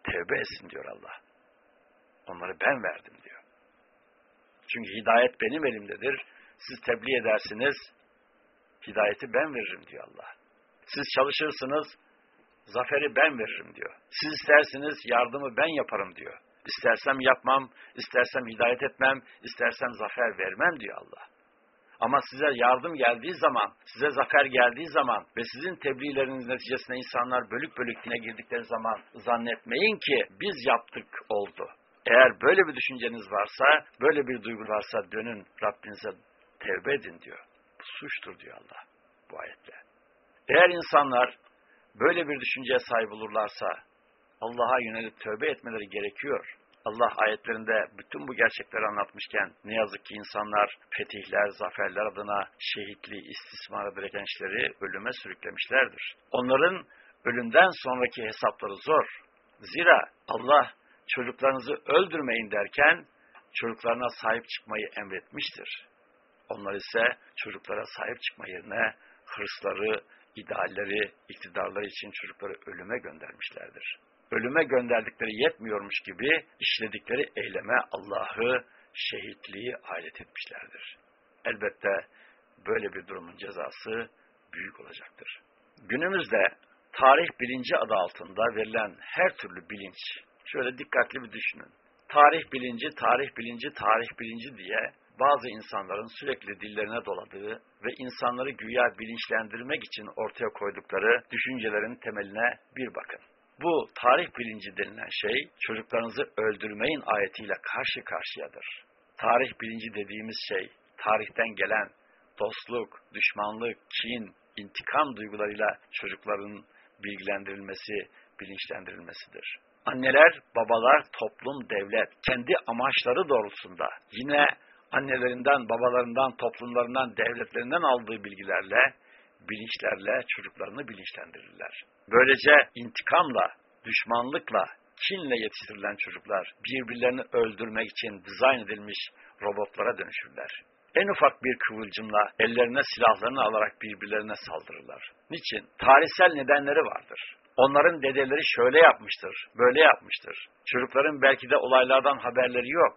tevbe etsin diyor Allah. Onları ben verdim diyor. Çünkü hidayet benim elimdedir. Siz tebliğ edersiniz, hidayeti ben veririm diyor Allah. Siz çalışırsınız, zaferi ben veririm diyor. Siz istersiniz, yardımı ben yaparım diyor. İstersem yapmam, istersem hidayet etmem, istersem zafer vermem diyor Allah. Ama size yardım geldiği zaman, size zafer geldiği zaman ve sizin tebliğleriniz neticesinde insanlar bölük bölük dine girdikleri zaman zannetmeyin ki biz yaptık oldu. Eğer böyle bir düşünceniz varsa, böyle bir duygu varsa dönün Rabbinize tevbe edin diyor. Bu suçtur diyor Allah bu ayetle. Eğer insanlar böyle bir düşünceye sahip olurlarsa Allah'a yönelip tövbe etmeleri gerekiyor. Allah ayetlerinde bütün bu gerçekleri anlatmışken ne yazık ki insanlar fetihler, zaferler adına şehitliği, istismar ederek gençleri ölüme sürüklemişlerdir. Onların ölümden sonraki hesapları zor. Zira Allah çocuklarınızı öldürmeyin derken çocuklarına sahip çıkmayı emretmiştir. Onlar ise çocuklara sahip çıkma yerine hırsları, idealleri, iktidarları için çocukları ölüme göndermişlerdir. Ölüme gönderdikleri yetmiyormuş gibi işledikleri eyleme Allah'ı, şehitliği alet etmişlerdir. Elbette böyle bir durumun cezası büyük olacaktır. Günümüzde tarih bilinci adı altında verilen her türlü bilinç, şöyle dikkatli bir düşünün. Tarih bilinci, tarih bilinci, tarih bilinci diye bazı insanların sürekli dillerine doladığı ve insanları güya bilinçlendirmek için ortaya koydukları düşüncelerin temeline bir bakın. Bu tarih bilinci denilen şey çocuklarınızı öldürmeyin ayetiyle karşı karşıyadır. Tarih bilinci dediğimiz şey tarihten gelen dostluk, düşmanlık, kin, intikam duygularıyla çocukların bilgilendirilmesi, bilinçlendirilmesidir. Anneler, babalar, toplum, devlet kendi amaçları doğrultusunda yine annelerinden, babalarından, toplumlarından, devletlerinden aldığı bilgilerle, bilinçlerle çocuklarını bilinçlendirirler. Böylece intikamla, düşmanlıkla, kinle yetiştirilen çocuklar birbirlerini öldürmek için dizayn edilmiş robotlara dönüşürler. En ufak bir kıvılcımla ellerine silahlarını alarak birbirlerine saldırırlar. Niçin? Tarihsel nedenleri vardır. Onların dedeleri şöyle yapmıştır, böyle yapmıştır. Çocukların belki de olaylardan haberleri yok.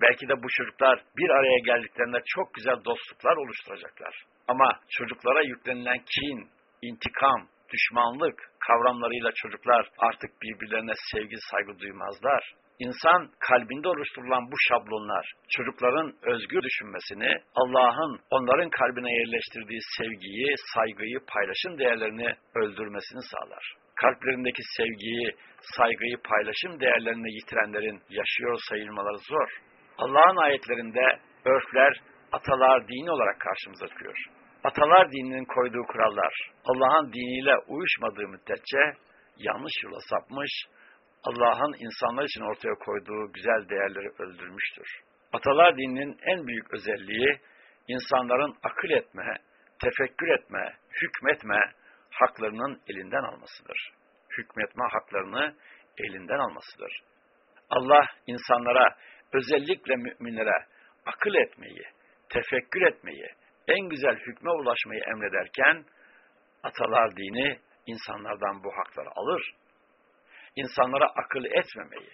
Belki de bu çocuklar bir araya geldiklerinde çok güzel dostluklar oluşturacaklar. Ama çocuklara yüklenilen kin, intikam, düşmanlık kavramlarıyla çocuklar artık birbirlerine sevgi, saygı duymazlar. İnsan kalbinde oluşturulan bu şablonlar çocukların özgür düşünmesini, Allah'ın onların kalbine yerleştirdiği sevgiyi, saygıyı, paylaşım değerlerini öldürmesini sağlar. Kalplerindeki sevgiyi, saygıyı, paylaşım değerlerini yitirenlerin yaşıyor sayılmaları zor. Allah'ın ayetlerinde örfler, atalar dini olarak karşımıza çıkıyor. Atalar dininin koyduğu kurallar Allah'ın diniyle uyuşmadığı müddetçe yanlış yola sapmış, Allah'ın insanlar için ortaya koyduğu güzel değerleri öldürmüştür. Atalar dininin en büyük özelliği insanların akıl etme, tefekkür etme, hükmetme haklarının elinden almasıdır. Hükmetme haklarını elinden almasıdır. Allah insanlara, özellikle müminlere akıl etmeyi, tefekkür etmeyi, en güzel hükme ulaşmayı emrederken, atalar dini insanlardan bu hakları alır. İnsanlara akıl etmemeyi,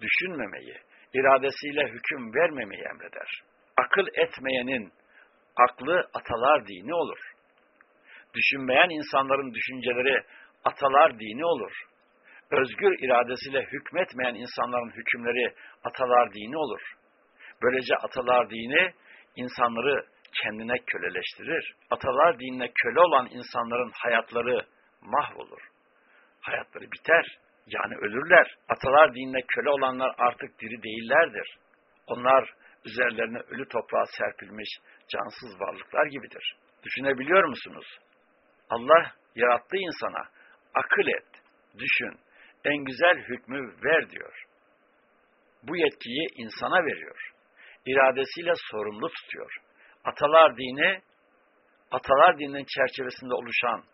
düşünmemeyi, iradesiyle hüküm vermemeyi emreder. Akıl etmeyenin aklı atalar dini olur. Düşünmeyen insanların düşünceleri atalar dini olur. Özgür iradesiyle hükmetmeyen insanların hükümleri atalar dini olur. Böylece atalar dini insanları kendine köleleştirir. Atalar dinine köle olan insanların hayatları mahvolur. Hayatları biter. Yani ölürler. Atalar dinine köle olanlar artık diri değillerdir. Onlar üzerlerine ölü toprağa serpilmiş cansız varlıklar gibidir. Düşünebiliyor musunuz? Allah yarattığı insana akıl et, düşün, en güzel hükmü ver diyor. Bu yetkiyi insana veriyor. İradesiyle sorumlu tutuyor. Atalar dini, atalar dininin çerçevesinde oluşan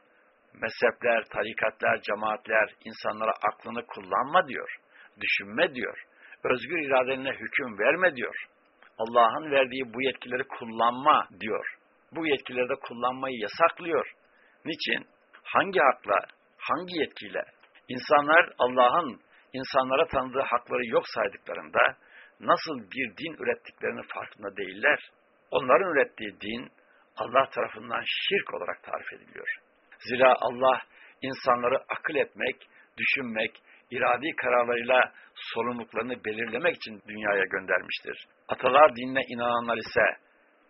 mezhepler, tarikatlar, cemaatler insanlara aklını kullanma diyor. Düşünme diyor. Özgür iradenine hüküm verme diyor. Allah'ın verdiği bu yetkileri kullanma diyor. Bu yetkileri de kullanmayı yasaklıyor. Niçin? Hangi hakla, hangi yetkiyle? İnsanlar Allah'ın insanlara tanıdığı hakları yok saydıklarında nasıl bir din ürettiklerinin farkında değiller. Onların ürettiği din Allah tarafından şirk olarak tarif ediliyor. Zira Allah insanları akıl etmek, düşünmek, iradi kararlarıyla sorumluluklarını belirlemek için dünyaya göndermiştir. Atalar dinine inananlar ise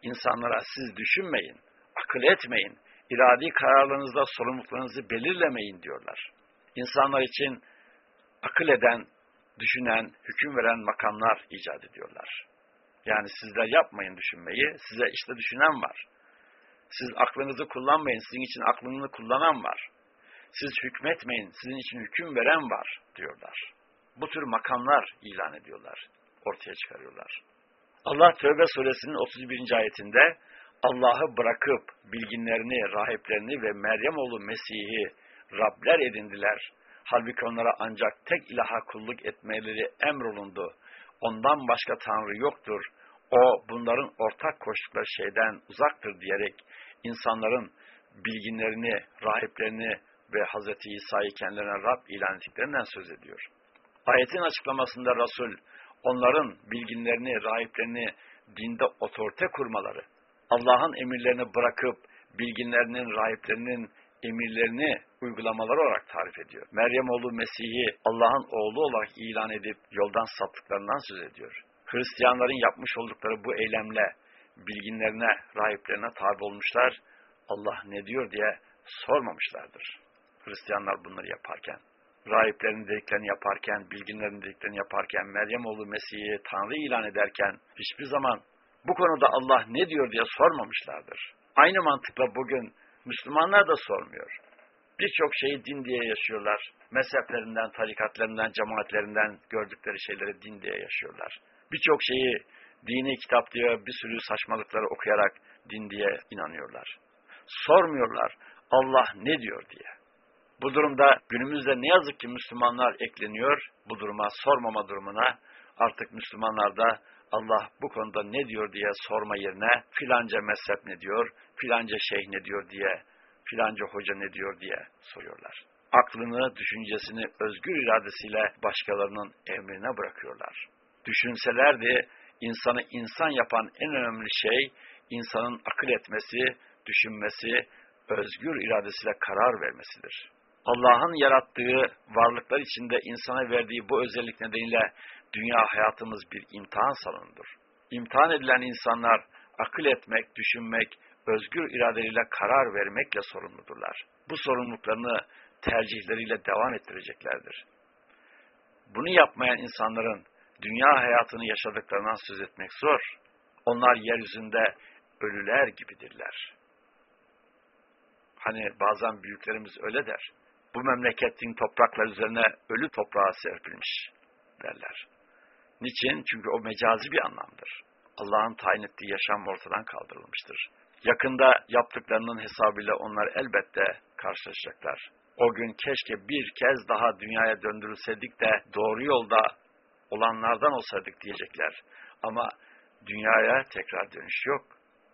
insanlara siz düşünmeyin, akıl etmeyin, iradi kararlarınızda sorumluluklarınızı belirlemeyin diyorlar. İnsanlar için akıl eden, düşünen, hüküm veren makamlar icat ediyorlar. Yani sizler yapmayın düşünmeyi, size işte düşünen var. Siz aklınızı kullanmayın, sizin için aklını kullanan var. Siz hükmetmeyin, sizin için hüküm veren var diyorlar. Bu tür makamlar ilan ediyorlar, ortaya çıkarıyorlar. Allah Tövbe suresinin 31. ayetinde Allah'ı bırakıp bilginlerini, rahiplerini ve Meryem oğlu Mesih'i Rabler edindiler. Halbuki onlara ancak tek ilaha kulluk etmeleri emrolundu. Ondan başka Tanrı yoktur. O bunların ortak koştukları şeyden uzaktır diyerek insanların bilginlerini, rahiplerini ve Hz. İsa'yı kendilerine Rab ilan ettiklerinden söz ediyor. Ayetin açıklamasında Resul, onların bilginlerini, rahiplerini dinde otorite kurmaları, Allah'ın emirlerini bırakıp bilginlerinin, rahiplerinin emirlerini uygulamaları olarak tarif ediyor. Meryem oğlu Mesih'i Allah'ın oğlu olarak ilan edip yoldan saptıklarından söz ediyor. Hristiyanların yapmış oldukları bu eylemle bilginlerine, rahiplerine tabi olmuşlar. Allah ne diyor diye sormamışlardır. Hristiyanlar bunları yaparken. Rahiplerin dediklerini yaparken, bilginlerin dediklerini yaparken, Meryem oğlu Mesih'i Tanrı ilan ederken hiçbir zaman bu konuda Allah ne diyor diye sormamışlardır. Aynı mantıkla bugün Müslümanlar da sormuyor. Birçok şeyi din diye yaşıyorlar. Mezheplerinden, tarikatlarından, cemaatlerinden gördükleri şeyleri din diye yaşıyorlar. Birçok şeyi dini kitap diye bir sürü saçmalıkları okuyarak din diye inanıyorlar. Sormuyorlar Allah ne diyor diye. Bu durumda günümüzde ne yazık ki Müslümanlar ekleniyor bu duruma, sormama durumuna. Artık Müslümanlar da Allah bu konuda ne diyor diye sorma yerine filanca mezhep ne diyor, filanca şeyh ne diyor diye, filanca hoca ne diyor diye soruyorlar. Aklını, düşüncesini özgür iradesiyle başkalarının emrine bırakıyorlar. Düşünselerdi insanı insan yapan en önemli şey insanın akıl etmesi, düşünmesi, özgür iradesiyle karar vermesidir. Allah'ın yarattığı varlıklar içinde insana verdiği bu özellik nedeniyle dünya hayatımız bir imtihan salonudur. İmtihan edilen insanlar akıl etmek, düşünmek, özgür iradeleriyle karar vermekle sorumludurlar. Bu sorumluluklarını tercihleriyle devam ettireceklerdir. Bunu yapmayan insanların dünya hayatını yaşadıklarından söz etmek zor. Onlar yeryüzünde ölüler gibidirler. Hani bazen büyüklerimiz öyle der. Bu memleketin topraklar üzerine ölü toprağa serpilmiş derler. Niçin? Çünkü o mecazi bir anlamdır. Allah'ın tayin ettiği yaşam ortadan kaldırılmıştır. Yakında yaptıklarının hesabıyla onlar elbette karşılaşacaklar. O gün keşke bir kez daha dünyaya döndürülseydik de doğru yolda olanlardan olsaydık diyecekler. Ama dünyaya tekrar dönüş yok.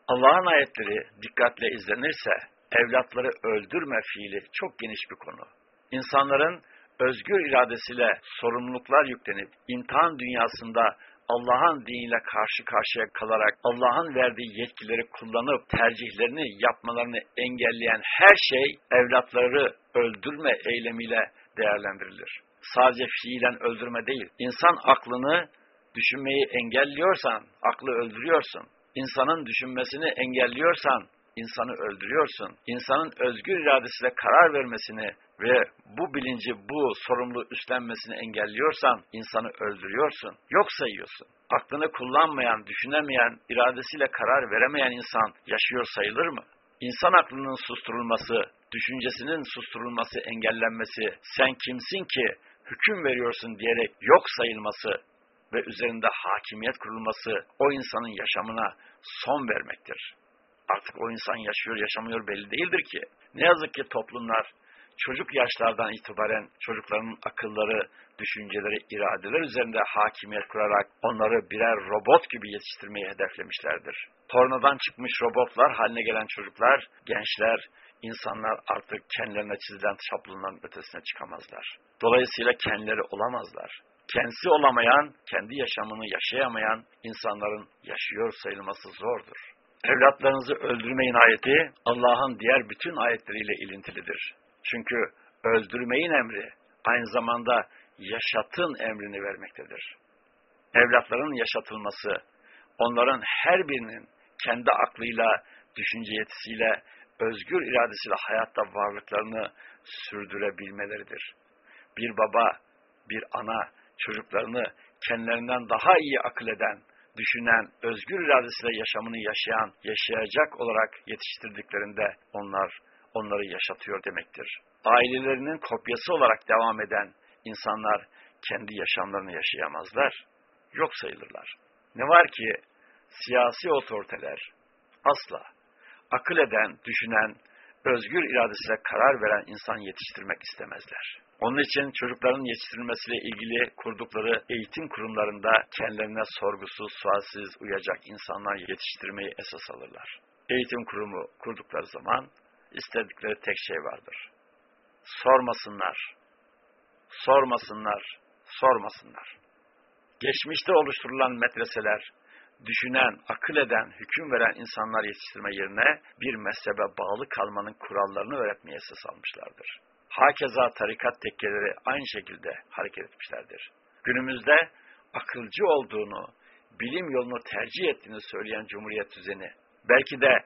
Allah'ın ayetleri dikkatle izlenirse evlatları öldürme fiili çok geniş bir konu. İnsanların özgür iradesiyle sorumluluklar yüklenip imtihan dünyasında Allah'ın diniyle karşı karşıya kalarak Allah'ın verdiği yetkileri kullanıp tercihlerini yapmalarını engelleyen her şey evlatları öldürme eylemiyle değerlendirilir. Sadece fiilen öldürme değil. İnsan aklını düşünmeyi engelliyorsan aklı öldürüyorsun. İnsanın düşünmesini engelliyorsan insanı öldürüyorsun. İnsanın özgür iradesiyle karar vermesini ve bu bilinci, bu sorumluluğu üstlenmesini engelliyorsan insanı öldürüyorsun. Yok sayıyorsun. Aklını kullanmayan, düşünemeyen, iradesiyle karar veremeyen insan yaşıyor sayılır mı? İnsan aklının susturulması, düşüncesinin susturulması, engellenmesi, sen kimsin ki hüküm veriyorsun diyerek yok sayılması ve üzerinde hakimiyet kurulması o insanın yaşamına son vermektir. Artık o insan yaşıyor, yaşamıyor belli değildir ki. Ne yazık ki toplumlar çocuk yaşlardan itibaren çocukların akılları, düşünceleri, iradeler üzerinde hakimiyet kurarak onları birer robot gibi yetiştirmeyi hedeflemişlerdir. Tornadan çıkmış robotlar haline gelen çocuklar, gençler, insanlar artık kendilerine çizilen şablonların ötesine çıkamazlar. Dolayısıyla kendileri olamazlar. Kendisi olamayan, kendi yaşamını yaşayamayan insanların yaşıyor sayılması zordur. Evlatlarınızı öldürmeyin ayeti Allah'ın diğer bütün ayetleriyle ilintilidir. Çünkü öldürmeyin emri aynı zamanda yaşatın emrini vermektedir. Evlatların yaşatılması, onların her birinin kendi aklıyla, düşünce yetisiyle, özgür iradesiyle hayatta varlıklarını sürdürebilmeleridir. Bir baba, bir ana çocuklarını kendilerinden daha iyi akıl eden, düşünen, özgür iradesiyle yaşamını yaşayan, yaşayacak olarak yetiştirdiklerinde onlar onları yaşatıyor demektir. Ailelerinin kopyası olarak devam eden insanlar kendi yaşamlarını yaşayamazlar, yok sayılırlar. Ne var ki siyasi otoriteler asla akıl eden, düşünen, özgür iradesiyle karar veren insan yetiştirmek istemezler. Onun için çocukların yetiştirilmesiyle ilgili kurdukları eğitim kurumlarında kendilerine sorgusuz, sualsiz uyacak insanlar yetiştirmeyi esas alırlar. Eğitim kurumu kurdukları zaman istedikleri tek şey vardır. Sormasınlar, sormasınlar, sormasınlar. Geçmişte oluşturulan medreseler, düşünen, akıl eden, hüküm veren insanlar yetiştirme yerine bir mezhebe bağlı kalmanın kurallarını öğretmeye esas almışlardır. Hakeza tarikat tekkeleri aynı şekilde hareket etmişlerdir. Günümüzde akılcı olduğunu, bilim yolunu tercih ettiğini söyleyen Cumhuriyet düzeni, belki de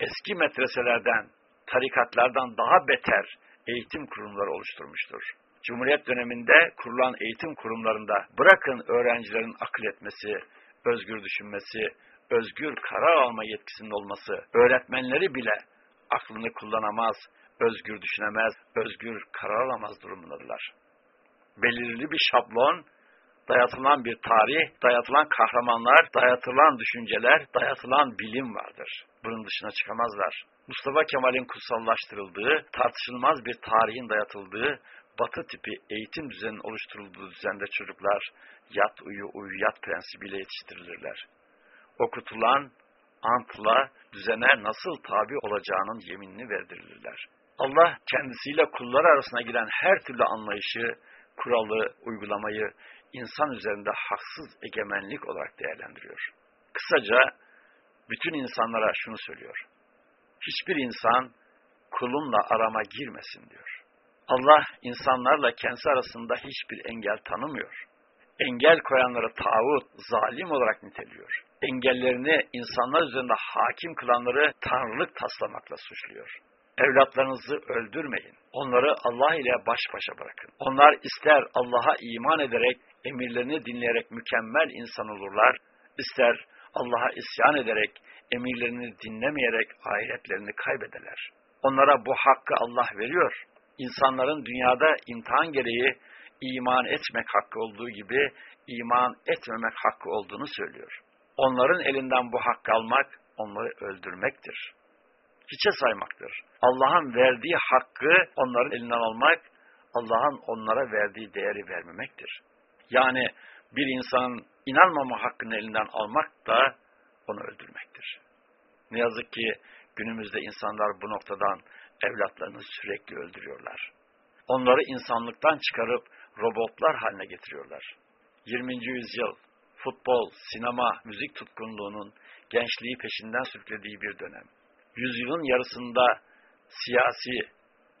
eski medreselerden, tarikatlardan daha beter eğitim kurumları oluşturmuştur. Cumhuriyet döneminde kurulan eğitim kurumlarında bırakın öğrencilerin akıl etmesi, özgür düşünmesi, özgür karar alma yetkisinin olması, öğretmenleri bile aklını kullanamaz, özgür düşünemez, özgür karar alamaz durumundadırlar. Belirli bir şablon, dayatılan bir tarih, dayatılan kahramanlar, dayatılan düşünceler, dayatılan bilim vardır. Bunun dışına çıkamazlar. Mustafa Kemal'in kutsallaştırıldığı, tartışılmaz bir tarihin dayatıldığı, batı tipi eğitim düzeninin oluşturulduğu düzende çocuklar yat uyu uyu yat prensibiyle yetiştirilirler. Okutulan antla düzene nasıl tabi olacağının yeminini verdirilirler. Allah kendisiyle kullar arasına giren her türlü anlayışı, kuralı, uygulamayı insan üzerinde haksız egemenlik olarak değerlendiriyor. Kısaca bütün insanlara şunu söylüyor. Hiçbir insan kulunla arama girmesin diyor. Allah insanlarla kendisi arasında hiçbir engel tanımıyor. Engel koyanları tağut, zalim olarak niteliyor. Engellerini insanlar üzerinde hakim kılanları tanrılık taslamakla suçluyor. Evlatlarınızı öldürmeyin. Onları Allah ile baş başa bırakın. Onlar ister Allah'a iman ederek, emirlerini dinleyerek mükemmel insan olurlar, ister Allah'a isyan ederek, emirlerini dinlemeyerek ahiretlerini kaybederler. Onlara bu hakkı Allah veriyor. İnsanların dünyada imtihan gereği iman etmek hakkı olduğu gibi iman etmemek hakkı olduğunu söylüyor. Onların elinden bu hakkı almak, onları öldürmektir. Hiçe saymaktır. Allah'ın verdiği hakkı onların elinden almak, Allah'ın onlara verdiği değeri vermemektir. Yani bir insanın inanmama hakkını elinden almak da onu öldürmektir. Ne yazık ki günümüzde insanlar bu noktadan evlatlarını sürekli öldürüyorlar. Onları insanlıktan çıkarıp robotlar haline getiriyorlar. 20. yüzyıl futbol, sinema, müzik tutkunluğunun gençliği peşinden sürüklediği bir dönem. Yüzyılın yarısında siyasi,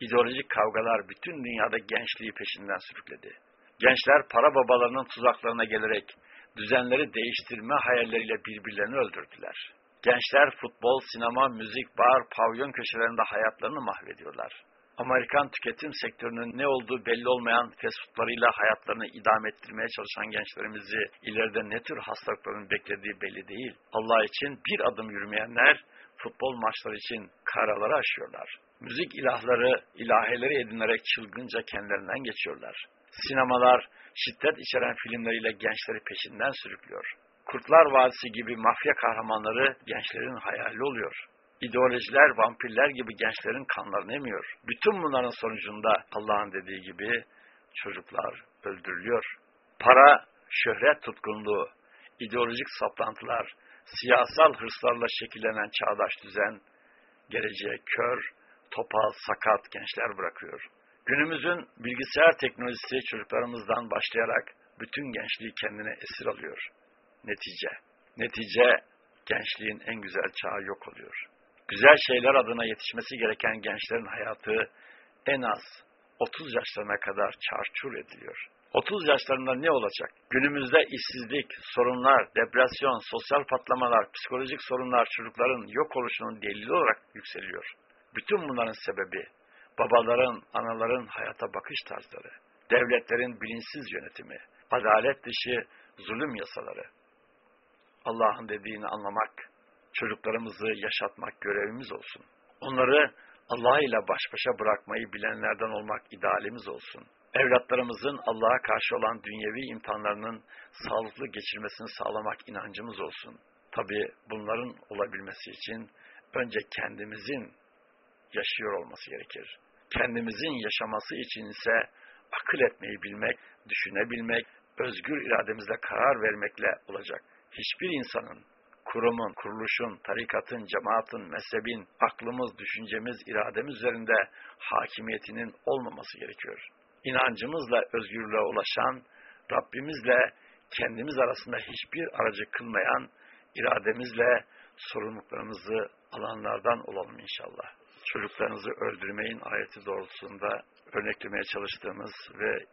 ideolojik kavgalar bütün dünyada gençliği peşinden sürükledi. Gençler para babalarının tuzaklarına gelerek düzenleri değiştirme hayalleriyle birbirlerini öldürdüler. Gençler futbol, sinema, müzik, bar, pavyon köşelerinde hayatlarını mahvediyorlar. Amerikan tüketim sektörünün ne olduğu belli olmayan fast hayatlarını idame ettirmeye çalışan gençlerimizi ileride ne tür hastalıkların beklediği belli değil. Allah için bir adım yürümeyenler futbol maçları için karaları aşıyorlar. Müzik ilahları, ilaheleri edinerek çılgınca kendilerinden geçiyorlar. Sinemalar şiddet içeren filmleriyle gençleri peşinden sürüklüyor. Kurtlar Vadisi gibi mafya kahramanları gençlerin hayali oluyor. İdeolojiler, vampirler gibi gençlerin kanlarını emiyor. Bütün bunların sonucunda Allah'ın dediği gibi çocuklar öldürülüyor. Para, şöhret tutkunluğu, ideolojik saplantılar, siyasal hırslarla şekillenen çağdaş düzen, geleceğe kör, topal, sakat gençler bırakıyor. Günümüzün bilgisayar teknolojisi çocuklarımızdan başlayarak bütün gençliği kendine esir alıyor. Netice, netice gençliğin en güzel çağı yok oluyor. Güzel şeyler adına yetişmesi gereken gençlerin hayatı en az 30 yaşlarına kadar çarçur ediliyor. 30 yaşlarında ne olacak? Günümüzde işsizlik, sorunlar, depresyon, sosyal patlamalar, psikolojik sorunlar çocukların yok oluşunun delili olarak yükseliyor. Bütün bunların sebebi babaların, anaların hayata bakış tarzları, devletlerin bilinçsiz yönetimi, adalet dışı zulüm yasaları. Allah'ın dediğini anlamak, çocuklarımızı yaşatmak görevimiz olsun. Onları Allah ile baş başa bırakmayı bilenlerden olmak idealimiz olsun. Evlatlarımızın Allah'a karşı olan dünyevi imtihanlarının sağlıklı geçirmesini sağlamak inancımız olsun. Tabi bunların olabilmesi için önce kendimizin yaşıyor olması gerekir. Kendimizin yaşaması için ise akıl etmeyi bilmek, düşünebilmek, özgür irademizle karar vermekle olacak. Hiçbir insanın, kurumun, kuruluşun, tarikatın, cemaatin, mezhebin, aklımız, düşüncemiz, irademiz üzerinde hakimiyetinin olmaması gerekiyor. İnancımızla özgürlüğe ulaşan, Rabbimizle kendimiz arasında hiçbir aracı kılmayan, irademizle sorumluluklarımızı alanlardan olalım inşallah. Çocuklarınızı öldürmeyin ayeti doğrultusunda örneklemeye çalıştığımız ve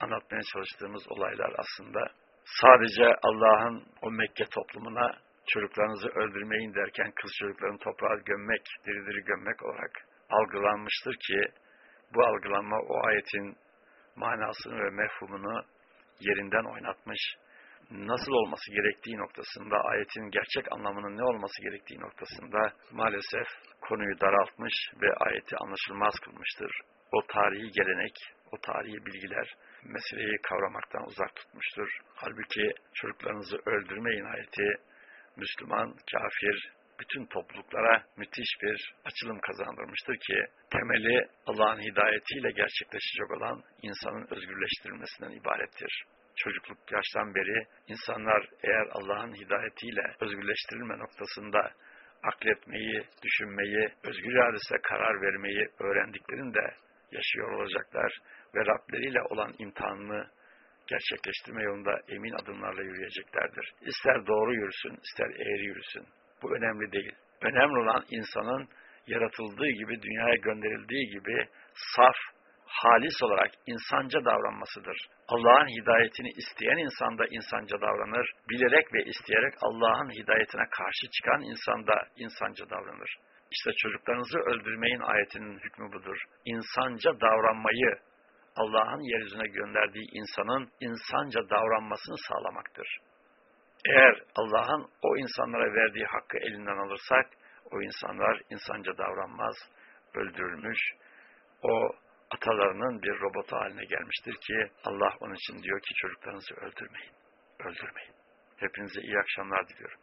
anlatmaya çalıştığımız olaylar aslında sadece Allah'ın o Mekke toplumuna çocuklarınızı öldürmeyin derken kız çocuklarını toprağa gömmek, diri diri gömmek olarak algılanmıştır ki bu algılanma o ayetin manasını ve mefhumunu yerinden oynatmış, nasıl olması gerektiği noktasında, ayetin gerçek anlamının ne olması gerektiği noktasında maalesef konuyu daraltmış ve ayeti anlaşılmaz kılmıştır. O tarihi gelenek, o tarihi bilgiler meseleyi kavramaktan uzak tutmuştur. Halbuki çocuklarınızı öldürmeyin ayeti Müslüman, kafir, bütün topluluklara müthiş bir açılım kazandırmıştır ki temeli Allah'ın hidayetiyle gerçekleşecek olan insanın özgürleştirilmesinden ibarettir. Çocukluk yaştan beri insanlar eğer Allah'ın hidayetiyle özgürleştirilme noktasında akletmeyi, düşünmeyi, özgür iradesiyle karar vermeyi öğrendiklerinde yaşıyor olacaklar ve Rableriyle olan imtihanını gerçekleştirme yolunda emin adımlarla yürüyeceklerdir. İster doğru yürüsün, ister eğri yürüsün. Bu önemli değil. Önemli olan insanın yaratıldığı gibi, dünyaya gönderildiği gibi saf, halis olarak insanca davranmasıdır. Allah'ın hidayetini isteyen insan da insanca davranır. Bilerek ve isteyerek Allah'ın hidayetine karşı çıkan insan da insanca davranır. İşte çocuklarınızı öldürmeyin ayetinin hükmü budur. İnsanca davranmayı Allah'ın yeryüzüne gönderdiği insanın insanca davranmasını sağlamaktır. Eğer Allah'ın o insanlara verdiği hakkı elinden alırsak, o insanlar insanca davranmaz, öldürülmüş, o atalarının bir robotu haline gelmiştir ki Allah onun için diyor ki çocuklarınızı öldürmeyin, öldürmeyin. Hepinize iyi akşamlar diliyorum.